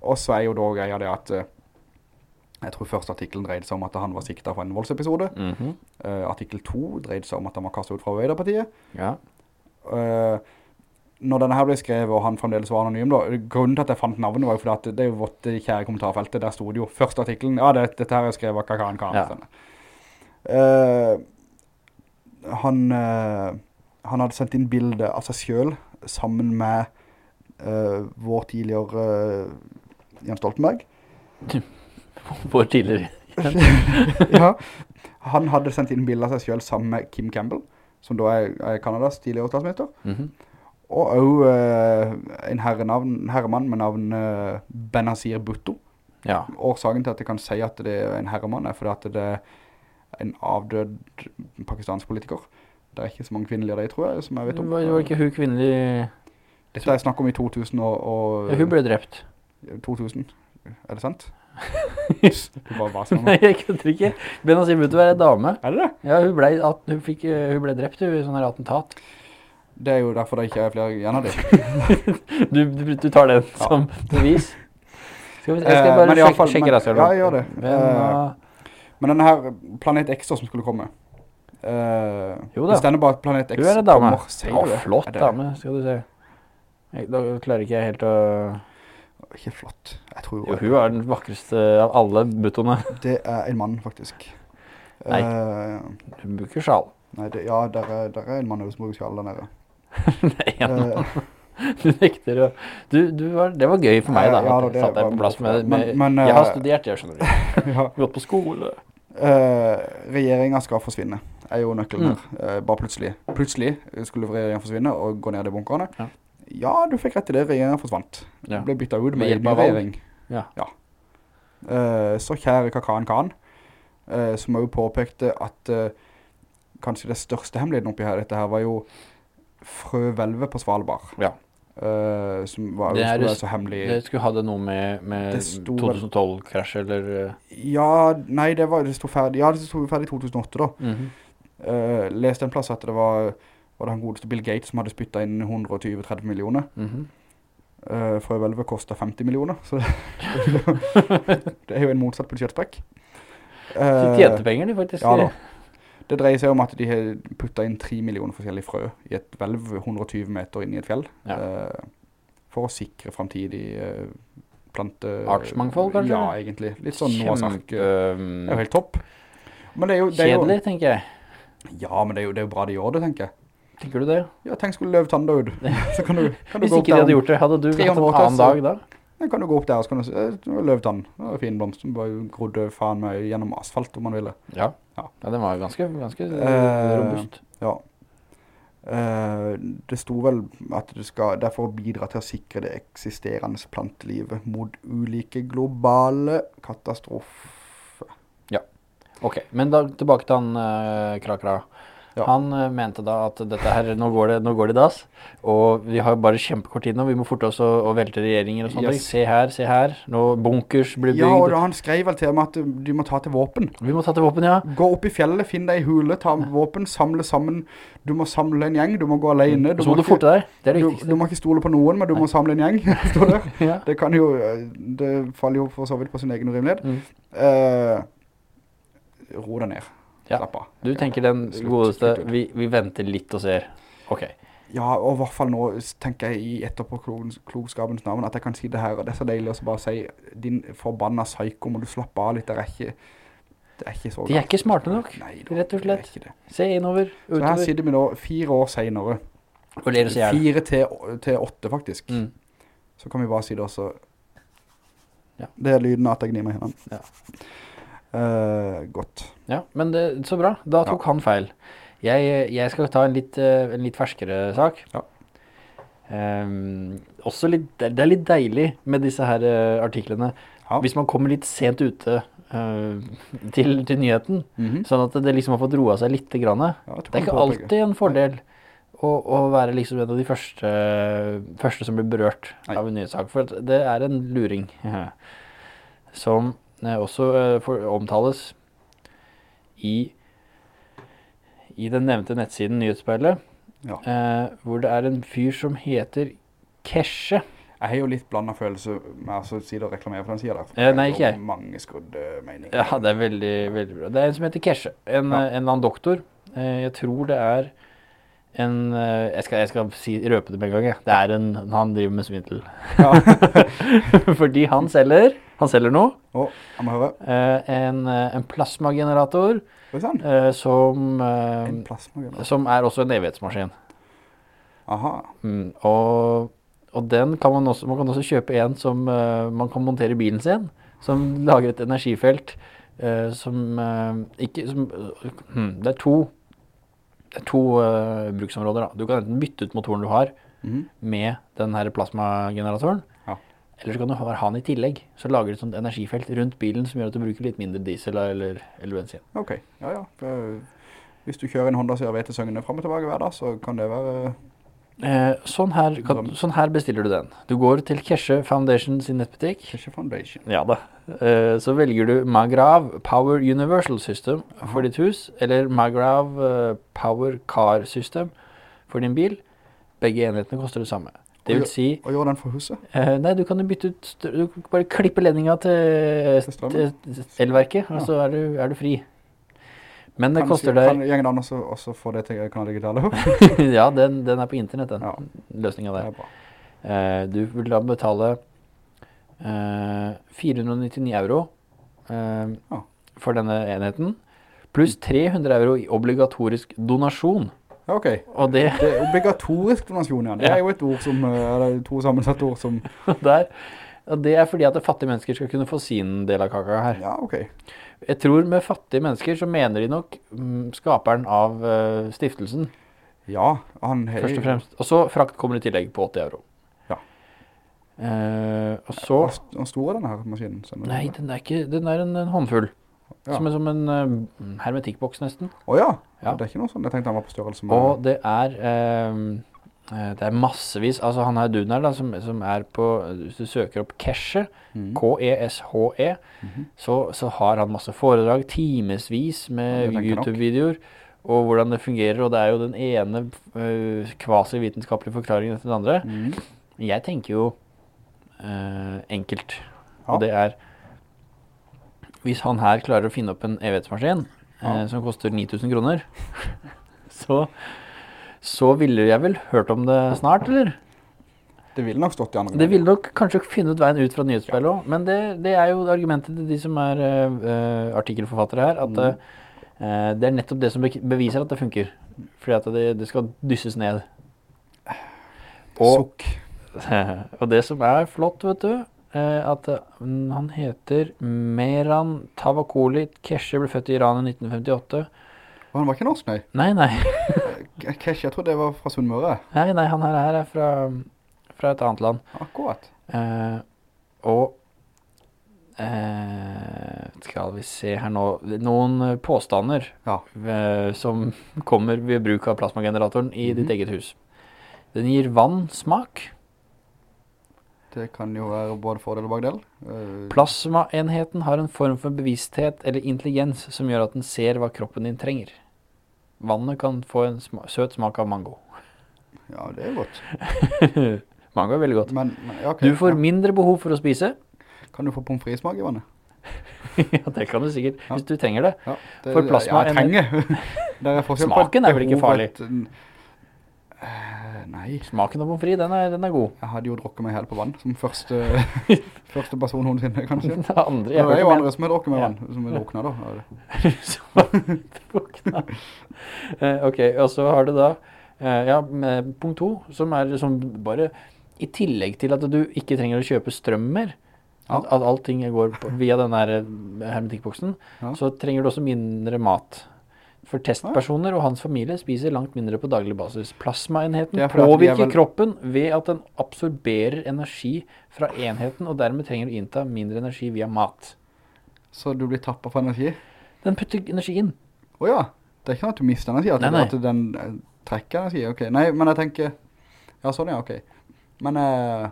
og så er jo da greia det at eh, jeg tror første artikkelen dreide seg om at han var siktet for en voldsepisode.
Mm
-hmm. uh, artikkel 2 dreide seg om at han var kastet ut fra Arbeiderpartiet.
Ja.
Uh, når denne her ble skrevet, og han fremdeles var anonym da, grunnen til at jeg fant navnet var jo fordi at det er jo vårt kjære kommentarfeltet, der stod det jo første artikkelen, ja, det, dette her er skrevet av Kakan Kankan.
Ja.
Eh, han, han hadde sendt inn bilde av seg selv sammen med uh, vår tidligere uh, Jan Stoltenberg. <laughs>
Vår tidligere. <laughs>
ja, han hadde sendt inn bilde av seg selv sammen med Kim Campbell, som da er, er Kanadas tidligere statsminister.
Mhm.
Og også uh, en herrenavn, herremann med navn uh, Benazir Bhutto.
Ja.
Årsaken til at jeg kan si at det er en herremann er fordi at det er en avdød pakistansk politiker. Det er ikke så mange kvinnelige de, tror jeg, som jeg vet om.
Var, var ikke hun kvinnelig...
Dette er snakk om i 2000 og... og
Ja, hun ble drept.
2000, er det sant? <laughs> du bare var
sånn.
Nei,
jeg kunne ikke. Benazir Bhutto er en dame.
Er det det?
Ja, hun ble, at, hun fikk, eh, hun ble drept i sånn her attentat.
Det er jo derfor det ikke er flere gjerne av. <laughs>
Du, du, du tar den
Ja.
som bevis. Skal vi, jeg
Eh,
skal bare
eh, alle fall-
sjekke, sjekke
deg
selv.
ja, gjør det.
Men,
Eh, Men denne her Planet X som skulle komme. Uh,
Jo da.
Det stender bare Planet X
Du er en dame. Å, flott dame, skal du se. Jeg, da klarer ikke jeg helt å...
Ikke flott. Jeg tror
Jo, hun er den vakreste av alle buttoene.
det er en mann, faktisk.
Nei.
uh,
Hun bruker sjal.
nei, det, ja, der er, der er en mann som bruker sjal der nede. <laughs>
Nei, ja,
Uh,
du nekter å... Du, du var, det var gøy for meg da.
Ja, det
satt
jeg
på plass med... med
men,
jeg har studert, jeg skjønner det. <laughs>
ja.
Gått på skole.
Uh, regjeringen skal forsvinne, er jo nøkkelen
Mm.
her. Eh, bare plutselig. Plutselig skulle regjeringen forsvinne og gå ned i bunkerne.
Ja.
Ja, du fikk rett i det. Regjeringen forsvant.
Ja.
Ble byttet ut
Med
en regjering.
Ja.
Eh, så kjære Kakan Khan, eh, som også påpekte at eh, kanskje det største hemmeligheten oppi her, dette her var jo Frøvelve på Svalbard.
Ja.
Uh, som var,
Det det-
så hemmelig.
Det skulle ha det noe med, med
Det sto vel-
2012-krasj, eller...
Ja, nei, det var, det stod ferdig, ja, det stod ferdig i 2008 da.
mhm.
Eh, leste en plass at det var, var det han godeste Bill Gates som hadde spyttet inn 120-30 millioner.
Mhm.
Uh, Frø Velve kostet 50 millioner, så <laughs> det, er jo en motsatt budsjettsprekk.
De
Eh,
tjente penger, de faktisk.
Ja da. Det dreier seg om at de har puttet inn 3 millioner forskjellige frø i et velv 120 meter inn i et fjell.
Ja.
Uh, for å sikre fremtidig uh, plante...
Artsmangfold, kanskje?
Ja, egentlig. Litt sånn Noahs ark.
Kjempe...
Det er jo helt topp. Men det er jo... Det er jo
Kjedelig, tenker jeg.
Ja, men det er, jo, det er jo bra de gjør det, tenker jeg.
Tenker du det?
Ja, tenk skulle løv tann ut. Så kan du, kan du
Hvis
gå opp
ikke de hadde gjort det, hadde du hatt en annen dag da?
Ja, kan du gå opp der, og så kan du se, eh, det var. Det var en fin blomst, som bare grodde faen meg gjennom asfalt, om man ville.
Ja.
Ja.
ja. den var ganske, ganske
Eh,
robust.
Ja. Eh, det sto vel at det skal derfor bidra til å sikre det eksisterende plantelivet mot ulike globale katastrofer.
Ok, men da tilbake til han uh, Krakra.
Ja.
Han uh, mente da at dette her, nå går det, nå går det dass, og vi har bare kjempekort tid nå, vi må forte oss å, å velte regjeringer og sånne
Yes.
Se her, se her, nå bunkers blir
Ja, og da han skrev vel til meg at du må ta til våpen.
Vi må ta til våpen, ja.
Gå opp i fjellet, finn deg i hule, ta våpen, samle sammen. Du må samle en gjeng, du må gå alene.
Og så må du forte deg, det er det
Du,
viktigste.
du må ikke stole på noen, men du må samle en gjeng, <laughs> står det.
Ja.
Det kan jo, eh, det faller jo for så vidt på sin egen urimelighet.
Mm.
Eh, ro deg ned.
Ja.
Slapp av.
Du tenker den godeste, vi, vi venter litt og ser. Ok,
Ja, og i hvert fall nå tenker jeg i etterpåklokskapens navn at jeg kan si det her, og det er så deilig å bare si, din forbanna psyko, må du slappe av litt, det er ikke, det er ikke så
de er ikke smarte nok,
Nei, da,
rett og
det
slett. Se innover,
Så her sitter vi nå fire år senere,
og ler oss hjel.
fire til, til åtte faktisk,
Mm.
så kan vi bare si det også.
Ja.
Det er lyden av at jeg gnir meg i hendene.
Ja.
Eh, godt.
Ja, men det, så bra. Da tok han feil. Jeg, jeg skal ta en litt, eh, en litt ferskere sak.
Ja.
Um, også litt, det er litt deilig med disse her eh, artiklene.
Ja.
Hvis man kommer litt sent ute uh, til, til nyheten,
Mhm.
sånn at det liksom har fått roa seg litt. Grann.
Ja,
Det er ikke alltid en fordel å, å være liksom en av de første, første som blir berørt
Nei.
av en nyhetssak, for det er en luring <laughs> som eh, også eh, for, omtales i, i den nevnte nettsiden Nyhetsspeilet,
Ja.
eh, hvor det er en fyr som heter Keshe.
Jeg har jo litt blandet følelse med å si det og reklamere for den siden der.
Eh, nei, ikke jeg.
Mange skudd meninger.
Ja, det er veldig, veldig bra. Det er en som heter Keshe, en,
Ja.
eh, en eller annen doktor. Eh, jeg tror det er en, eh, jeg skal, jeg skal si, røpe det med en gang, jeg. Det er en, han driver med svindel.
Ja. <laughs>
Fordi han selger, han selger noe,
Oh, jeg må høre.
eh, en, eh, en plasmagenerator eh, som,
En plasmagenerator.
som er også en evighetsmaskin.
Aha.
Mm, og, og den kan man også, man kan også kjøpe en som man kan montere i bilen sin, som lager et energifelt eh, som ikke, som, hmm, det er to, det er to eh, bruksområder da. Du kan enten bytte ut motoren du har
Mhm.
med den her plasmageneratoren. Eller så kan du ha ha den i tillegg, så lager du et sånt energifelt rundt bilen som gjør at du bruker litt mindre diesel eller, eller bensin.
Ok, ja ja. Hvis du kjører en Honda CRV til Søgne frem og tilbake hver dag, så kan det være...
Eh, sånn, her, kan, sånn her bestiller du den. Du går til Keshe Foundation sin nettbutikk,
Keshe Foundation.
Ja da. Eh, så velger du Magrav Power Universal System for ditt hus, eller Magrav eh, Power Car System for din bil. Begge enhetene koster det samme. Det vil si,
Og gjør den for huset.
eh, nei, du kan jo bytte ut, du kan bare klippe ledninga til,
Til
elverket, og så er du, er du fri. Men det
Kan
koster
deg... Kan gjengen an også, også få det til Kanal Digitale? <laughs>
ja, den, den er på internett, den
Ja.
løsninga
Det
der.
er bra.
Eh, du vil da betale eh, 499 euro eh,
Ja.
for denne enheten, pluss 300 euro i obligatorisk donasjon.
Ok.
Og det
Det er obligatorisk donasjon, ja. Det er jo et ord som, eh, eller to sammensatte ord som... <laughs>
der og det er fordi at fattige mennesker skal kunne få sin del av kaka her.
Ja, ok.
Jeg tror med fattige mennesker så mener de nok mm, skaperen av eh, stiftelsen,
Ja, han har
først og fremst. Og så frakt kommer i tillegg på 80 euro.
Ja.
Eh, og så
Hvor stor er denne her maskinen?
Nei, den er ikke Den er en, en håndfull.
Ja.
Som er som en eh, hermetikkboks nesten.
Åja, ja.
Ja.
Det er ikke noe sånn. Jeg tenkte han var på størrelse med...
Og det er ehm, eh, det er massevis, altså han her duden her da, som, som er på, hvis du søker opp Keshe,
mm.
K-E-S-H-E,
Mhm.
så, så har han masse foredrag, timesvis med
nok.
YouTube-videoer, og hvordan det fungerer, og det er jo den ene uh, kvasi-vitenskapelige forklaringen etter den andre.
Mm.
Jeg tenker jo uh, enkelt,
Ja.
og det er, hvis han her klarer å finne opp en evighetsmaskin,
Ja.
eh, som koster 9000 kroner, <laughs> så, så ville jeg vel hørt om det snart, eller?
Det ville nok stått i andre
Det ville nok kanskje finne ut veien ut fra nyhetsspillet også, men det, det er jo argumentet til de som er øh, artikkelforfattere her, at
Mm.
uh, det er nettopp det som beviser at det funker, fordi at det, det skal dysses ned. Og,
Sukk. <laughs>
og det som er flott, vet du, at eh, han heter Meran Tavakoli Keshe ble født i Iran i 1958.
Og han var ikke norsk, nei.
Nei, nei, <laughs>
K- jeg trodde det var fra Sunnmøre.
nei, nei han her, her er fra, fra et annet land.
Akkurat.
Eh, og eh, skal vi se her nå, noen eh, påstander
Ja.
eh, som kommer ved bruk av plasmageneratoren i ditt
Mhm.
eget hus. Den gir vann smak.
Det kan jo være både fordel og bagdel. Eh,
Plasmaenheten har en form for bevissthet eller intelligens som gjør at den ser hva kroppen din trenger. Vannet kan få en sma søt smak av mango.
Ja, det er godt. <laughs>
mango er veldig godt.
Men, men ja, ok.
Du får
Ja.
mindre behov for å spise.
Kan du få pommes frites-smak i vannet? <laughs>
ja, det kan du sikkert,
Ja.
hvis du trenger det.
Ja, det,
For plasmaenheten...
Ja, jeg trenger. <laughs> Er
Smaken er vel ikke farlig?
Ja. farlig? Eh, nei,
Smaken av pommes frites, den den er god.
jeg hadde jo drukket meg helt på vann, som første, <laughs> første person noensinne, kanskje.
Det andre,
Det er jo andre som har drukket med
Ja.
vann, som er drukna da. som det-
drukna. <laughs> Ok, og så har du da, eh, ja, punkt to, som er som bare, i tillegg til at du ikke trenger å kjøpe strøm mer,
Ja.
at, at allting går på, via den der eh, hermetikkboksen,
Ja.
så trenger du også mindre mat. For testpersoner og hans familie spiser langt mindre på daglig basis. Plasmaenheten
er er
påvirker
vel-
kroppen ved at den absorberer energi fra enheten, og dermed trenger du innta mindre energi via mat.
Så du blir tappet for energi?
Den putter energi inn.
Åja, det er ikke noe at du mister energi, at,
Nei, nei.
at den eh, trekker energi, ok. Nei, men jeg tenker, ja sånn ja, ok. Men eh,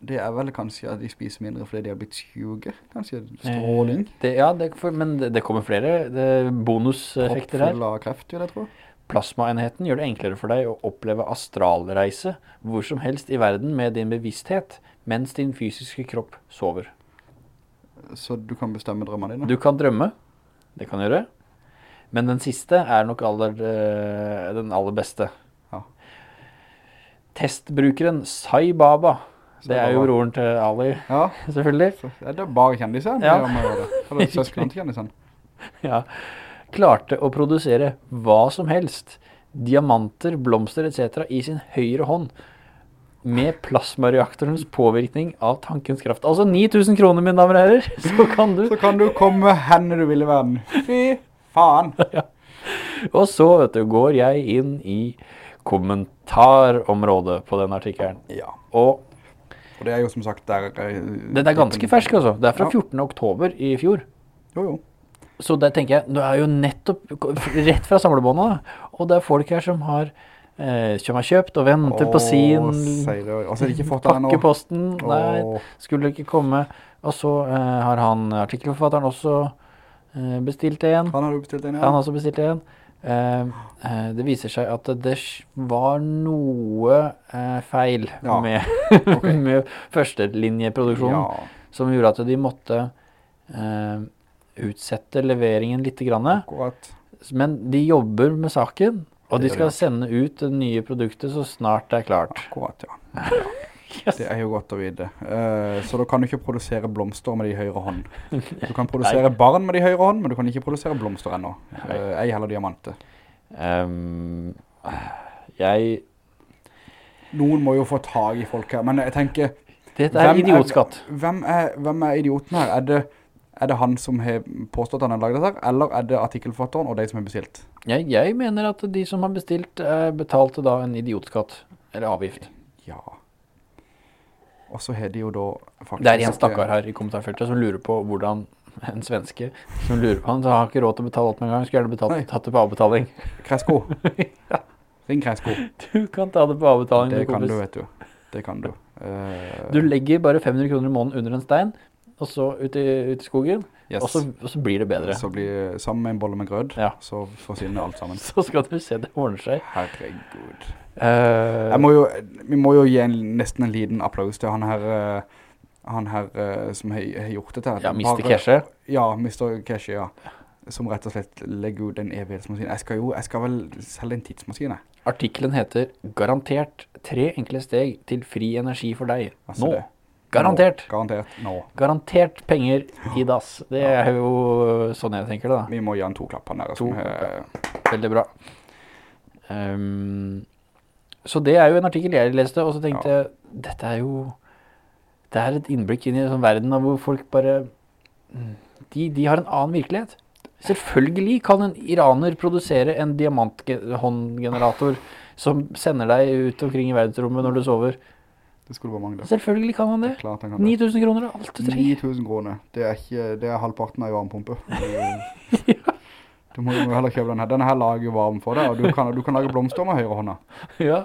det er vel kanskje at de spiser mindre fordi de har blitt syke, kanskje stråling.
Eh, Det, ja, det, men det, kommer flere bonuseffekter her.
Proppfull av kreft, vil jeg tro.
Plasmaenheten gjør det enklere for deg å oppleve astralreise hvor som helst i verden med din bevissthet, mens din fysiske kropp sover.
Så du kan bestemme drømmene dine.
Du kan drømme, det kan du gjøre, men den siste er nok aller, eh, den aller beste.
Ja.
Testbrukeren Sai Baba, det er jo broren til Ali,
Ja, <laughs>
selvfølgelig.
så er det bare kjendiser.
Ja.
Ja. Eller <laughs> søskeren til kjendisen.
ja, klarte å produsere hva som helst, diamanter, blomster etc. i sin høyre hånd, med plasmareaktorens påvirkning av tankens kraft. Altså 9000 kroner, mine damer og herrer, <laughs> så kan du.
Så kan du komme hen du vil i verden. Fy faen.
Og så, vet du, går jeg inn i kommentarområdet på den artikkelen.
Ja,
Og
og det er jo som sagt der... eh,
den er ganske fersk, altså. Det er fra
Ja.
14. oktober i fjor.
Jo, jo.
Så der tenker jeg, det er jo nettopp <laughs> rett fra samlebåndet, da. Og det er folk her som har, eh, som har kjøpt og venter på sin
Åh, sier det. Og så har de ikke fått den ennå.
pakkeposten. Nei, skulle ikke komme. Og så eh, har han, artikkelforfatteren, også eh, bestilt en.
Han har bestilt en, ja.
Han har også bestilt en. Eh, eh, det viser seg at det var noe eh, feil
Ja.
med, <laughs>
okay.
med førstelinjeproduksjonen,
Ja,
som gjorde at de måtte eh, utsette leveringen litt.
Akkurat.
Men de jobber med saken, og de skal sende ut det nye produktet så snart det er klart.
Akkurat, ja. <laughs>
Yes. <laughs>
Det er jo godt å vite. Uh, så da kan du ikke produsere blomster med de høyre hånd. <laughs> Du kan produsere barn med de høyre hånd, men du kan ikke produsere blomster ennå.
Nei.
Uh, ei heller diamanter.
Um, jeg
Noen må jo få tag i folk her, men jeg tenker...
Dette er
hvem
idiotskatt.
Hvem er, hvem er idioten her? Er det, er det han som har påstått han har laget dette eller er det artikkelforfatteren og de som har bestilt?
Jeg, jeg mener at de som har bestilt, eh, betalte da en idiotskatt. Eller avgift.
Ja. Og så har de jo da faktisk...
Det er en stakkar her i kommentarfeltet som lurer på hvordan en svenske som lurer på han, så har ikke råd til å betale alt med en gang, skulle gjerne betalt,
Nei.
tatt det på avbetaling. <laughs>
Kresko. <laughs> Ringkresko.
Du kan ta det på avbetaling.
Det
kan
kan du, vet du. Det kan du. Uh...
Du legger bare 500 kroner i måneden under en stein, og så ut i, ut i skogen,
yes.
og, så, og så blir det bedre.
Så blir sammen med en bolle med grød,
Ja.
så forsvinner alt sammen. <laughs>
Så skal du se det ordner seg.
Herregud. Uh, må jo, vi må jo gi en, nesten en liten applaus til han her, eh, han her eh, som har, har gjort dette.
ja, Mr. Keshe.
Ja, Mr. Keshe, ja. Som rett og slett legger ut en evighetsmaskin. Jeg skal jo, jeg skal vel selge en tidsmaskin, jeg.
Artikkelen heter 'Garantert tre enkle steg til fri energi for deg'.
Altså
Nå.
det.
Garantert.
Nå, garantert. Nå.
Garantert penger i dass. Det er jo sånn jeg tenker det da.
Vi må gi han to klapper han der.
To
Som, eh,
Veldig bra. Um, så det er jo en artikkel jeg leste, og så tenkte jeg, dette er jo, det er et innblikk inn i sånn verden hvor folk bare, mm, de, de har en annen virkelighet. Selvfølgelig kan en iraner produsere en diamanthåndgenerator som sender deg ut omkring i verdensrommet når du sover.
Det skulle bare mangle.
Selvfølgelig kan han det.
Klart han kan det.
9000 kroner er alt du trenger.
9000 kroner. Det er ikke, det er halvparten av en varmepumpe. <laughs> Det- Du må jo heller kjøpe den her. Denne her lager jo varm for deg, og du kan, du kan lage blomster med høyre hånda. <laughs>
Ja,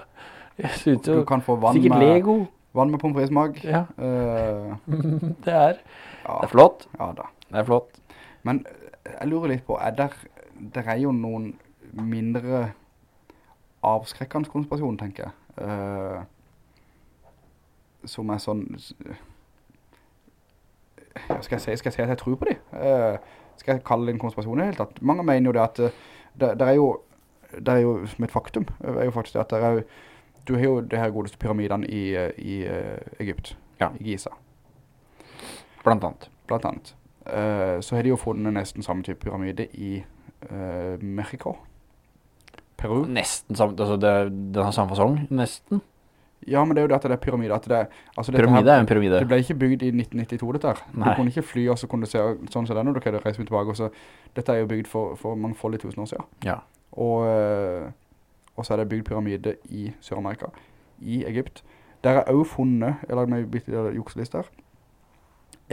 jeg synes
Du kan få vann
sikkert
med,
Lego.
vann med pomfrismag.
Ja,
Uh, <laughs>
det er,
ja,
det er flott.
ja da.
Det er flott.
Men eh, jeg lurer litt på, er der, der er jo noen mindre avskrekkende konspirasjon, tenker jeg. Eh, som er sånn... Ja, skal jeg si, skal jeg si at jeg tror på dem? Uh, skal jeg kalle det en konspirasjon i det hele tatt? Mange mener jo det at uh, det, det er jo det er jo som et faktum, det er jo faktisk det at det er jo, du har jo det her godeste pyramidene i, eh, i uh, Egypt,
Ja.
i Giza
Blant annet.
blant annet. Eh, så har de jo funnet nesten samme type pyramide i Mexico. Peru.
Nesten samme, altså det, den har samme fasong, nesten.
Ja, men det er jo det at det er pyramide. At det, altså
Pyramide
her,
er en pyramide.
Det ble ikke bygd i 1992 dette her.
Nei.
Du kunne ikke fly, og så kunne du se sånn som det er når du kan reise tilbake. Og så, dette er jo bygd for, for mangfoldige tusen år siden.
Ja.
Og, eh, og så er det bygd pyramide i Sør-Amerika, i Egypt. Der er også funnet, jeg lager meg bitte lille her.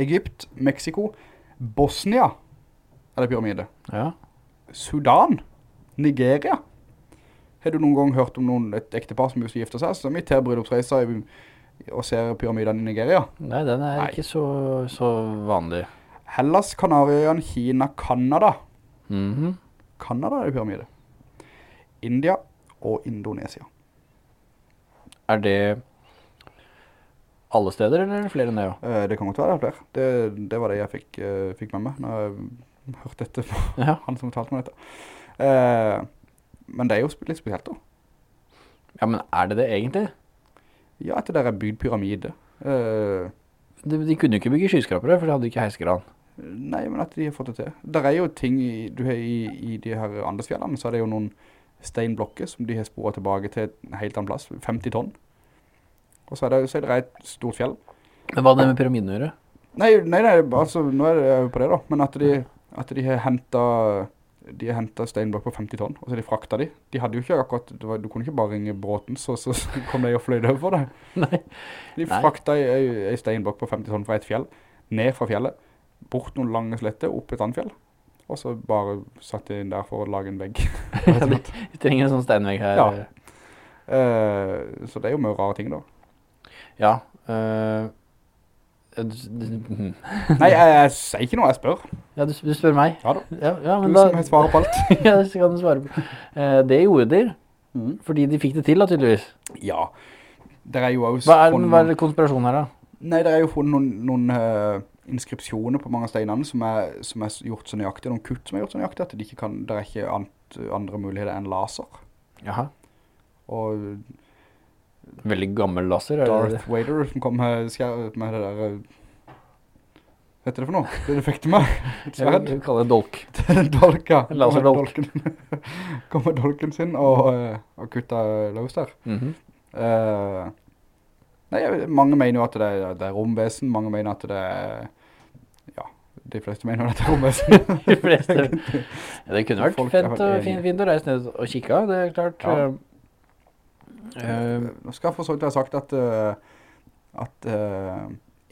Egypt, Meksiko, Bosnia er det pyramide.
Ja.
Sudan, Nigeria. Har du noen gang hørt om noen, et ektepar som just gifter seg, som i til bryllupsreiser i- og ser pyramiden i Nigeria?
Nei, den er
Nei.
ikke så, så vanlig.
Hellas, Kanarien, Kina, Kanada.
Mhm.
Kanada er det pyramide. India og Indonesia.
Er det alle steder, eller er det flere enn det, ja?
Eh, det kan godt være det er flere. Det, det var det jeg fikk, eh, fikk med meg når jeg hørte dette fra
Ja. <laughs>
han som talte meg dette. Eh, men det er jo litt spesielt da.
Ja, men er det det egentlig?
Ja, det der er bygd pyramide. Uh,
De, de kunne jo ikke bygge skyskrapere, for de hadde ikke heiskran.
Nei, men at de har fått det til. Der er jo ting i, du har i, i de her Andesfjellene, så er det jo noen steinblokker som de har sporet tilbake til en helt annen plass, 50 tonn. Og så er det, så er det et stort fjell.
Men hva er det med pyramiden å gjøre?
Nei, nei, nei, altså, nå er det på det da, men at de, at de har hentet, de hentet steinblokk på 50 tonn, og så de frakta de. De hadde jo ikke akkurat, det var, du kunne ikke bare ringe bråten, så, så kom de og fløyde over det. <laughs>
Nei.
De frakta en ei steinblokk på 50 tonn fra et fjell, ned fra fjellet, bort noen lange slette, opp et annet fjell, og så bare satt de inn der for å lage en vegg. <laughs>
Vi trenger en sånn steinvegg her.
Ja. Uh, så det er jo mye rare ting da.
Ja. øh, d-
Nei, jeg, jeg sier ikke noe, jeg spør.
ja, du, du spør meg.
Ja da,
Ja, ja
du
men da...
som har svaret på alt. <laughs>
ja, det kan du svare på. Eh, det gjorde de, fordi de fikk det til da, tydeligvis.
Ja, det er jo også
Hva er, hva er konspirasjonen her da?
Nei, det er jo funnet noen, noen uh, inskripsjoner på mange av steinene som er, som er gjort så nøyaktig, noen kutt som er gjort så nøyaktig at de ikke kan, det er ikke andre muligheter enn laser.
Jaha.
Og
Veldig gammel laser, er det det?
Darth Vader som kom med, med det der eh, Hva heter det for noe? Det du fikk til meg? Et sverd?
jeg vil kalle det dolk. <laughs>
Dolk, ja.
En laserdolk.
Kom med <laughs> dolken- sin og, eh, og kutta løs der.
Mm
-hmm. uh, nei, mange mener jo at det er, det er romvesen, mange mener at det er, ja, de fleste mener at det er romvesen. <laughs>
De fleste. Ja, det kunne vært
er
fint å reise ned og kikke, det er klart.
Ja.
Eh, eh,
Nå skal jeg for så vidt ha sagt at, eh, at uh,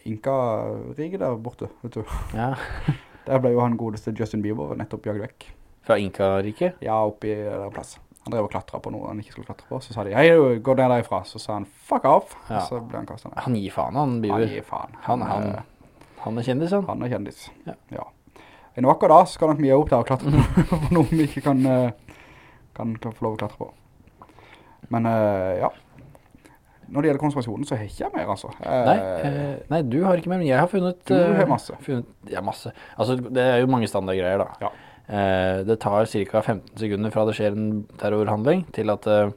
Inka-riget der borte, vet du,
ja. <laughs>
der ble jo han godeste Justin Bieber nettopp jaget vekk.
Fra Inka-riket.
Ja, oppe i der plass. Han drev og klatret på noe han ikke skulle klatre på. Så sa de, hei, gå ned derifra. Så sa han, fuck off.
Ja.
Så ble han kastet ned.
Han gir faen, han
Han
Bieber.
gir faen.
Han, han,
han,
han er kjendis, han.
han er kjendis.
Ja.
Ja. En vakker dag skal nok vi opp der og klatre <laughs> på, noe vi ikke kan, eh, kan få lov å klatre på. Men eh, ja. Når det gjelder konspirasjonen, så har ikke jeg mer, altså. Eh,
Nei, eh, nei, du har ikke mer, men jeg har funnet...
Du har
eh,
masse.
Funnet, ja, masse. Altså, det er jo mange standardgreier da.
Ja.
Eh, det tar ca. 15 sekunder fra det skjer en terrorhandling til at eh,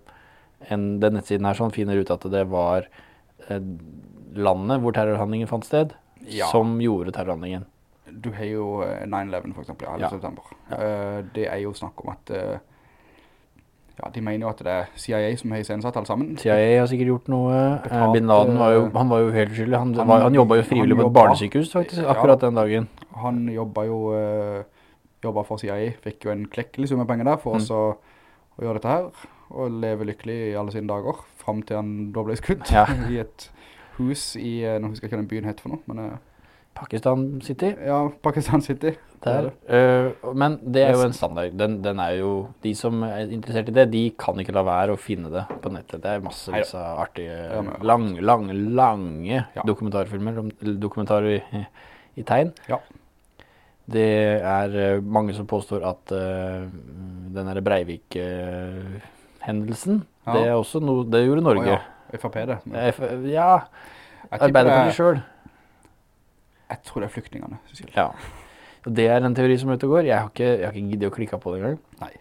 en, den nettsiden her sånn finner ut at det var landet hvor terrorhandlingen fant sted,
Ja.
som gjorde terrorhandlingen.
Du har jo eh, 9-11 for eksempel, ja, 11.
Ja.
september. Eh, det er jo snakk om at, ja, de mener jo at det er CIA som har iscenesatt alle sammen.
CIA har sikkert gjort noe. Eh,
Betalt,
Bin Laden var jo,
eh,
han var jo helt uskyldig. Han,
han-
han jobbet jo frivillig på et barnesykehus faktisk,
Ja.
akkurat den dagen.
Han jobbet jo, eh, jobbet for CIA, fikk jo en klekkelig summe penger der for
Mm.
å, å gjøre dette her, og leve lykkelig i alle sine dager, frem til han da ble skutt
Ja. <laughs>
i et hus i, eh, nå husker jeg ikke den byen heter for noe, men eh,
Pakistan City.
ja, Pakistan City.
Der. Uh, men det er jo en standard. Den, den er jo, de som er interessert i det, de kan ikke la være å finne det på nettet. Det er massevis av artige,
Ja, men-
lange, lange, lange
Ja.
dokumentarfilmer, dokumentarer i, i tegn.
Ja.
Det er eh, mange som påstår at uh, den der Breivik-hendelsen,
Ja.
det er også noe, det gjorde Norge.
Å ja, FAP det. Men
f- Ja, Arbeiderpartiet selv.
Jeg tror det er flyktningene,
Ja. Det er en teori som er ute og går. Jeg har ikke, jeg har ikke giddet å klikke på det engang.
Nei.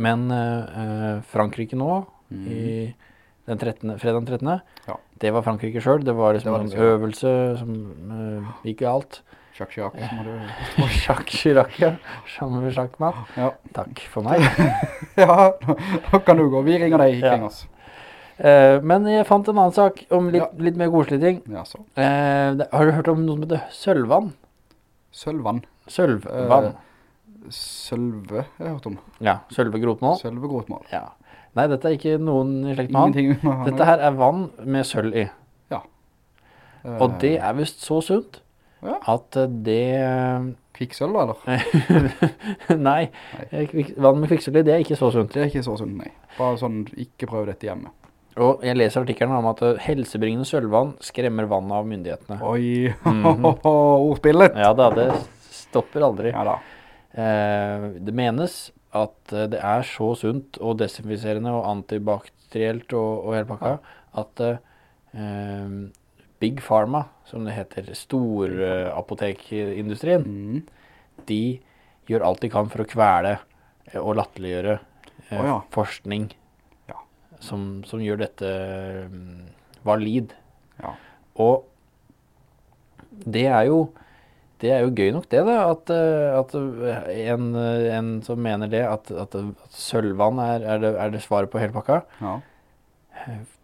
Men eh, eh, Frankrike nå,
Mm.
i den 13., fredag den 13.,
Ja.
det var Frankrike selv. Det var liksom
Det var
en sånn øvelse som eh, gikk galt.
Jacques Chirac, som hadde... <laughs>
Jacques Chirac, ja.
Ja,
Takk for meg. <laughs>
ja nå, kan du gå. Vi ringer deg, kring
Ja. Eh, men jeg fant en annen sak om litt,
Ja.
litt mer koselige ting.
Ja, så.
Eh, det, har du hørt om noe som heter sølvvann?
Sølvann.
Sølvvann.
Eh, Sølve, har hørt om.
ja, sølve grotmål. Ja. Nei, dette er ikke noen i slekt med han. Dette her er vann med sølv i.
Eh,
Og det er vist så sunt
Ja.
at eh, det
Kvikksølv, eller? <laughs>
Nei, nei. vann med kvikksølv i, det er ikke så sunt.
Det er ikke så sunt, nei. Bare sånn, ikke prøv dette hjemme.
Og jeg leser artikkelen om at eh, helsebringende sølvvann skremmer vannet av myndighetene.
Oi, <laughs>
Mhm.
ordspillet.
Ja da, det stopper aldri.
Ja da.
Eh, det menes at eh, det er så sunt og desinfiserende og antibakterielt og, og hele pakka at eh, Big Pharma, som det heter, storapotekindustrien,
Mm.
de gjør alt de kan for å kvele eh, og latterliggjøre eh,
oh, ja.
forskning. Som, som gjør dette mm, valid.
Ja.
Og det er jo det er jo gøy nok det da, at, eh, at en, eh, en som mener det, at, at, at sølvvann er, er, det, er det svaret på hele pakka.
Ja.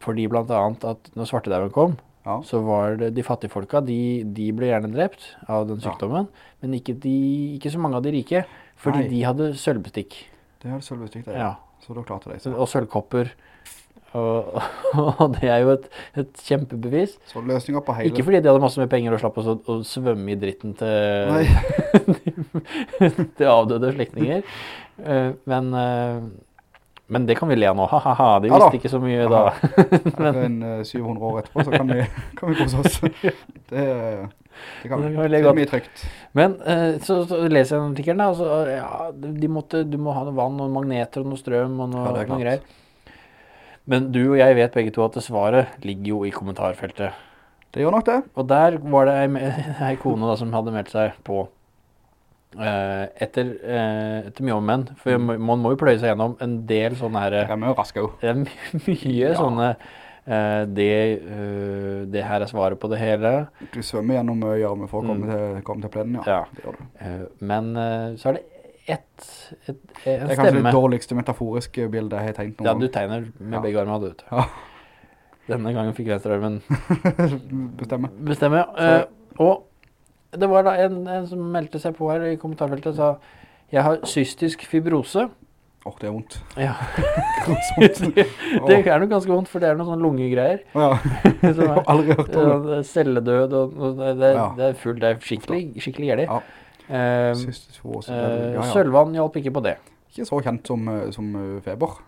Fordi blant annet at når svartedauden kom,
Ja.
så var det de fattige folka, de, de ble gjerne drept av den
Ja.
sykdommen, men ikke, de, ikke så mange av de rike, fordi
Nei.
de hadde sølvbestikk.
Det er sølvbestikk, det.
Ja.
Så da klarte de seg.
Og sølvkopper. Og, <laughs> og det er jo et, et kjempebevis.
Så løsninger på hele...
Ikke fordi de hadde masse mer penger og slapp å, å svømme i dritten til, <laughs> til avdøde slektninger. Eh, men, eh, men det kan vi le av nå. Ha-ha-ha, de
Ja
visste ikke så mye da. <laughs>
men, en eh, 700 år etterpå, så kan vi, kan vi kose oss. Det, det kan vi. Det er mye trygt.
Men eh, så, så leser jeg den artikkelen og så, ja, de måtte, du må ha noe vann og magneter og noe strøm og noe,
Ja,
noe greier. Men du og jeg vet begge to at svaret ligger jo i kommentarfeltet.
Det gjør nok det.
Og der var det ei, <laughs> ei kone da, som hadde meldt seg på eh, etter, eh, etter mye om menn. For
Mm.
man- må jo pløye seg gjennom en del sånne her,
Det er mye raske jo.
det er <laughs> mye
Ja.
sånne eh, det, eh, det her er svaret på det hele.
Du svømmer gjennom mye gjørme for å komme,
Mm.
til, komme til plenen, ja.
Ja.
Det du.
Eh, men eh, så er det ett, et, en
Det er kanskje
stemme.
det dårligste metaforiske bildet jeg har tegnet
Ja, du tegner med
Ja.
begge armene, du.
Ja.
Denne gangen fikk venstrearmen. <laughs>
Bestemme.
bestemme.
ja.
Uh, og det var da en, en som meldte seg på her i kommentarfeltet og sa jeg har cystisk fibrose.
Åh, det er vondt.
Ja, <laughs> det, <laughs> det er nok ganske vondt, for det er noen sånne lungegreier.
Ja, jeg har aldri hørt om det.
celledød, og, og det, det, det er fullt, det er skikkelig, skikkelig gjerlig.
Ja.
Eh, eh. Sølvvann hjalp ikke på det.
Ikke så kjent som, eh, som feber.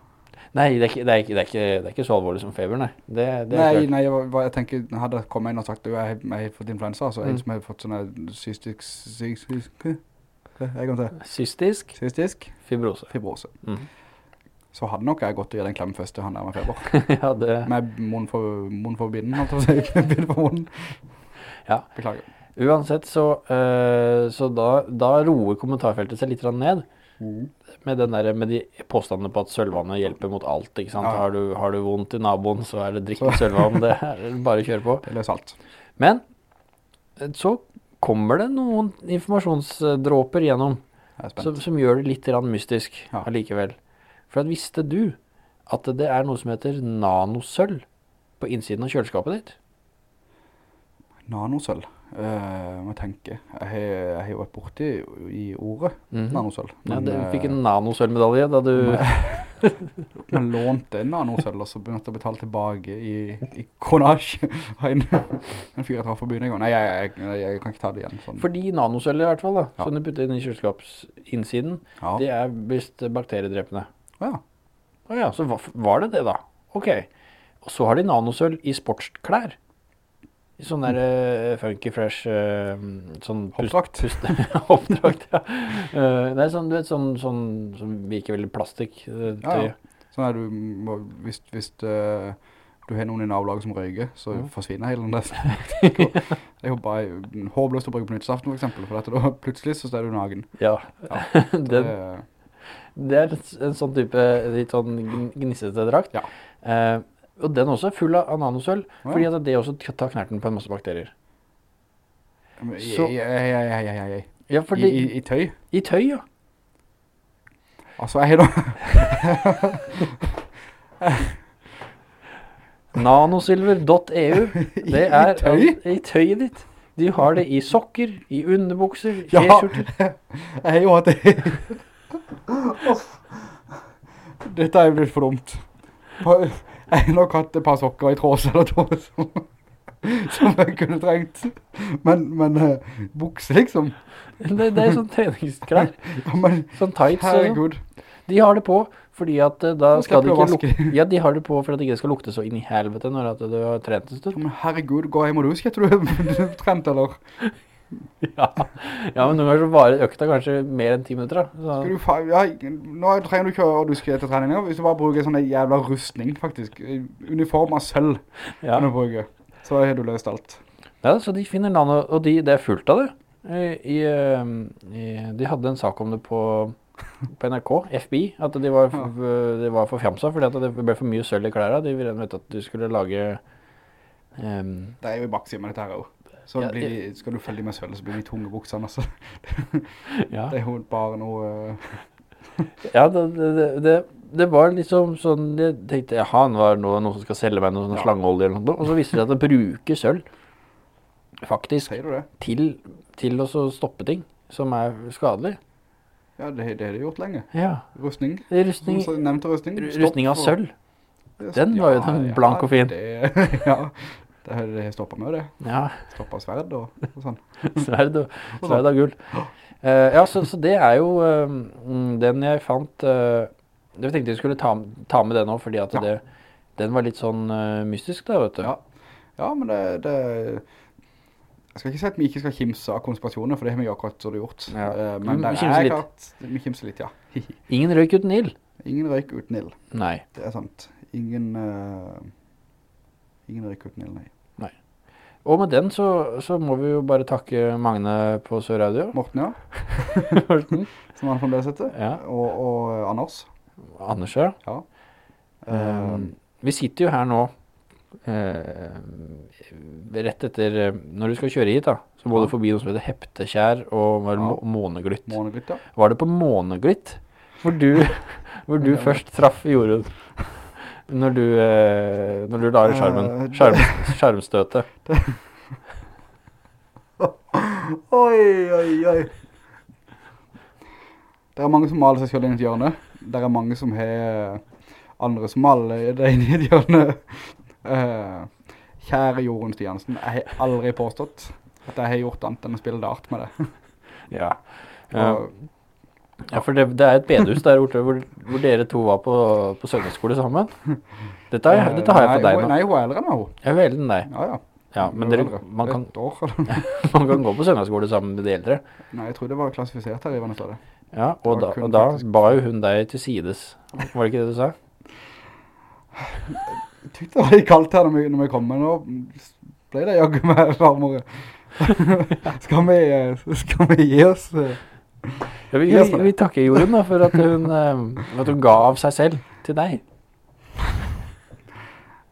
Nei, det er, ikke, det, er ikke, det, er ikke, det er ikke så alvorlig som feber, nei. Det, det
Nei,
klart.
nei, jeg, jeg tenker, hadde kommet inn og sagt, du, jeg, jeg har fått influensa, så en
Mm.
som har fått sånne cystisk, cystisk, jeg
Cystisk
cystisk
fibrose.
fibrose.
Mm.
Så hadde nok jeg gått og gitt en klem først til han der med feber. <laughs>
ja, det...
Med munn for, munn for binden, holdt jeg på å si. <laughs> Bind for munnen.
Ja.
Beklager.
Uansett, så, eh, så da, da roer kommentarfeltet seg litt ned. ned. Med, den der, med de påstandene på at sølvvannet hjelper mot alt, ikke sant?
Ja.
Har, du, har du vondt i naboen, så er det drikk
med
sølvvann, det er bare å kjøre på. <laughs>
Det er salt.
Men eh, så kommer det noen informasjonsdråper gjennom, som, som gjør det litt mystisk
Ja.
allikevel. For at visste du at det er noe som heter nanosølv på innsiden av kjøleskapet ditt?
Nanosølv. Eh, må tenke. Jeg har, jeg har vært borte i ordet
Mhm.
nanosølv.
Ja, du
eh,
fikk en nanosølvmedalje da du...
jeg lånte en nanosølv, og så begynte jeg å betale tilbake i, i konasj. <laughs> En, en fyr jeg traff på byen en gang. Nei, jeg, jeg, jeg, kan ikke ta det igjen. Sånn.
Fordi nanosølv i hvert fall da,
Ja.
som du putter inn i kjøleskapsinnsiden,
Ja.
det er visst bakteriedrepende.
ja.
Å ja, så var det det da? Ok. Og så har de nanosølv i sportsklær. Sånn der uh, funky fresh uh, sånn
Hoppdrakt.
Hoppdrakt, <laughs> ja. Uh, det er sånn, du vet, sånn, sånn som virker veldig plastikk. Uh,
Ja, ja. Sånn er du, må, hvis, hvis eh, du har noen i nabolaget som røyker, så
Ja.
forsvinner hele den der. Det er jo bare håpløst å bruke på nyttsaften for eksempel, for dette, da plutselig så står du nagen.
Ja,
Ja. <laughs>
den,
Det,
det er en sånn type litt sånn gnissete drakt.
Ja.
Og den også er full av nanosølv,
Ja.
fordi at det også tar knerten på en masse bakterier. Så-
I, i, i, i, i,
Ja, fordi
i, i tøy.
i tøy, ja.
Altså, jeg da... <laughs>
Nanosilver.eu, <laughs> det er
tøy?
i tøyet ditt. De har det i sokker, i underbukser,
Ja.
t-skjorter.
Jeg har jo hatt det. Dette er jo blitt for dumt. Jeg nok hatt et par sokker i trås eller to som, som jeg kunne trengt. Men, men uh, bukse liksom.
Det, det er sånn treningsklær,
Ja,
sånn tights. sånn.
herregud.
De har det på fordi at eh, da
skal,
skal det ikke lukte Ja, de har det på for at det ikke skal lukte så inn i helvete når at du har trent en stund.
Men herregud, gå hjem og dusk etter du har trent, eller? <laughs>
Ja. ja, men noen ganger så varer økta kanskje mer enn ti minutter. da. Så,
du ja, nå trenger du ikke å duske etter treninger, hvis du bare bruker sånn jævla rustning, faktisk. Uniform av sølv
ja.
kan du bruke. Så har du løst alt.
ja, så de finner land og de, det er fullt av det. I, i, eh, i, de hadde en sak om det på, på NRK, FBI, at de var, de var for fjamsa fordi at det ble for mye sølv i klærne. De ville vite at du skulle lage Um,
Det er jo i baksiden med dette her også. Så
Ja,
blir skal du følge med sølv, så blir de tunge buksene, altså. <laughs>
ja.
Det er jo bare noe... eh, <laughs>
Ja, det, det, det, det var liksom sånn, jeg tenkte, ja, han var noe, noen som skal selge meg noen sånn
Ja.
slangeolje eller noe, og så visste det at han bruker sølv, faktisk, til, til å stoppe ting som er skadelig.
Ja, det, det har de gjort lenge.
Ja,
Rustning.
rustning,
nevnte rustning. Stopp
rustning av sølv. Den var jo den blank og fin.
Det, <laughs> ja, det har jeg stoppet med det.
Ja,
Stoppet sverd og, og sånn. <laughs>
sverd og, <laughs> sverd og gull. Uh, ja, så, så det er jo eh, mm, den jeg fant, uh, jeg tenkte jeg skulle ta, ta med den nå, fordi at
Ja.
det, den var litt sånn uh, mystisk da, vet du.
Ja. ja, men det, det... Jeg skal ikke si at vi ikke skal kimse av konspirasjoner, for det har vi akkurat så det gjort.
Ja.
Eh,
Vi
Men det
kimser
er klart, vi kimser litt, ja. <laughs>
Ingen røyk uten ild.
Ingen røyk uten ild.
Nei.
Det er sant. Ingen, eh, ingen røyk uten nei. nei.
Og med den så, så må vi jo bare takke Magne på Sør-Radio.
Morten, ja, <laughs>
Morten.
som han fremdeles heter.
Ja.
Og, og eh, Anders.
Anders, ja.
Ja.
Um, vi sitter jo her nå eh, rett etter eh, Når du skal kjøre hit, da, så må
Ja.
du forbi noe som heter Heptekjær og
Ja.
Måneglytt.
Måneglytt. Ja.
Var det på Måneglytt hvor du, <laughs> hvor du først traff Jorunn? Når du, eh, når du lar skjermen,
Eh,
skjerm, skjermstøtet. <laughs>
Oi, oi, oi. Det er mange som maler seg selv inn i et hjørne. Det er mange som har andre som maler det inn i et hjørne. <laughs> Eh, kjære Jorunn Stiansen, jeg har aldri påstått at jeg har gjort annet enn å spille dart med det.
Ja. Eh,
Og
Ja, for det, det er et bedehus der borte hvor, hvor dere to var på, på søndagsskole sammen. Dette, er, dette har jeg for deg nå.
Nei, hun er eldre enn meg.
Jeg er veldig eldre enn deg.
Ja, ja.
Ja, men
er
dere, man, kan, <laughs> man kan gå på søndagsskole sammen med de eldre.
Nei, jeg tror det var klassifisert her i Vannet
Ja, og da, og da ba jo hun deg til sides. Var det ikke det du sa?
Jeg tykte det var litt kaldt her når vi, når vi kom, men nå ble det jaggu meg varmere. <laughs> skal, vi, eh, skal vi gi oss?
Ja, vi, vi, vi takker Jorunn da for at hun, eh, at hun ga av seg selv til deg.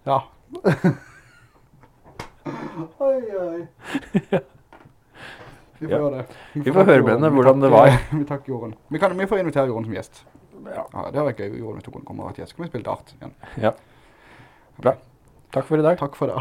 Ja. oi, oi. <laughs> Vi får
Ja.
gjøre det.
Vi får
takke
høre med henne
Vi
hvordan det
var. <laughs> Vi takker Jorunn. Vi, kan, vi får invitere Jorunn som gjest.
Ja.
Ja, det har vært gøy. Jorunn tok hun kommer til gjest. Så kan vi spille dart igjen.
ja. Bra. Takk for i dag.
Takk for det.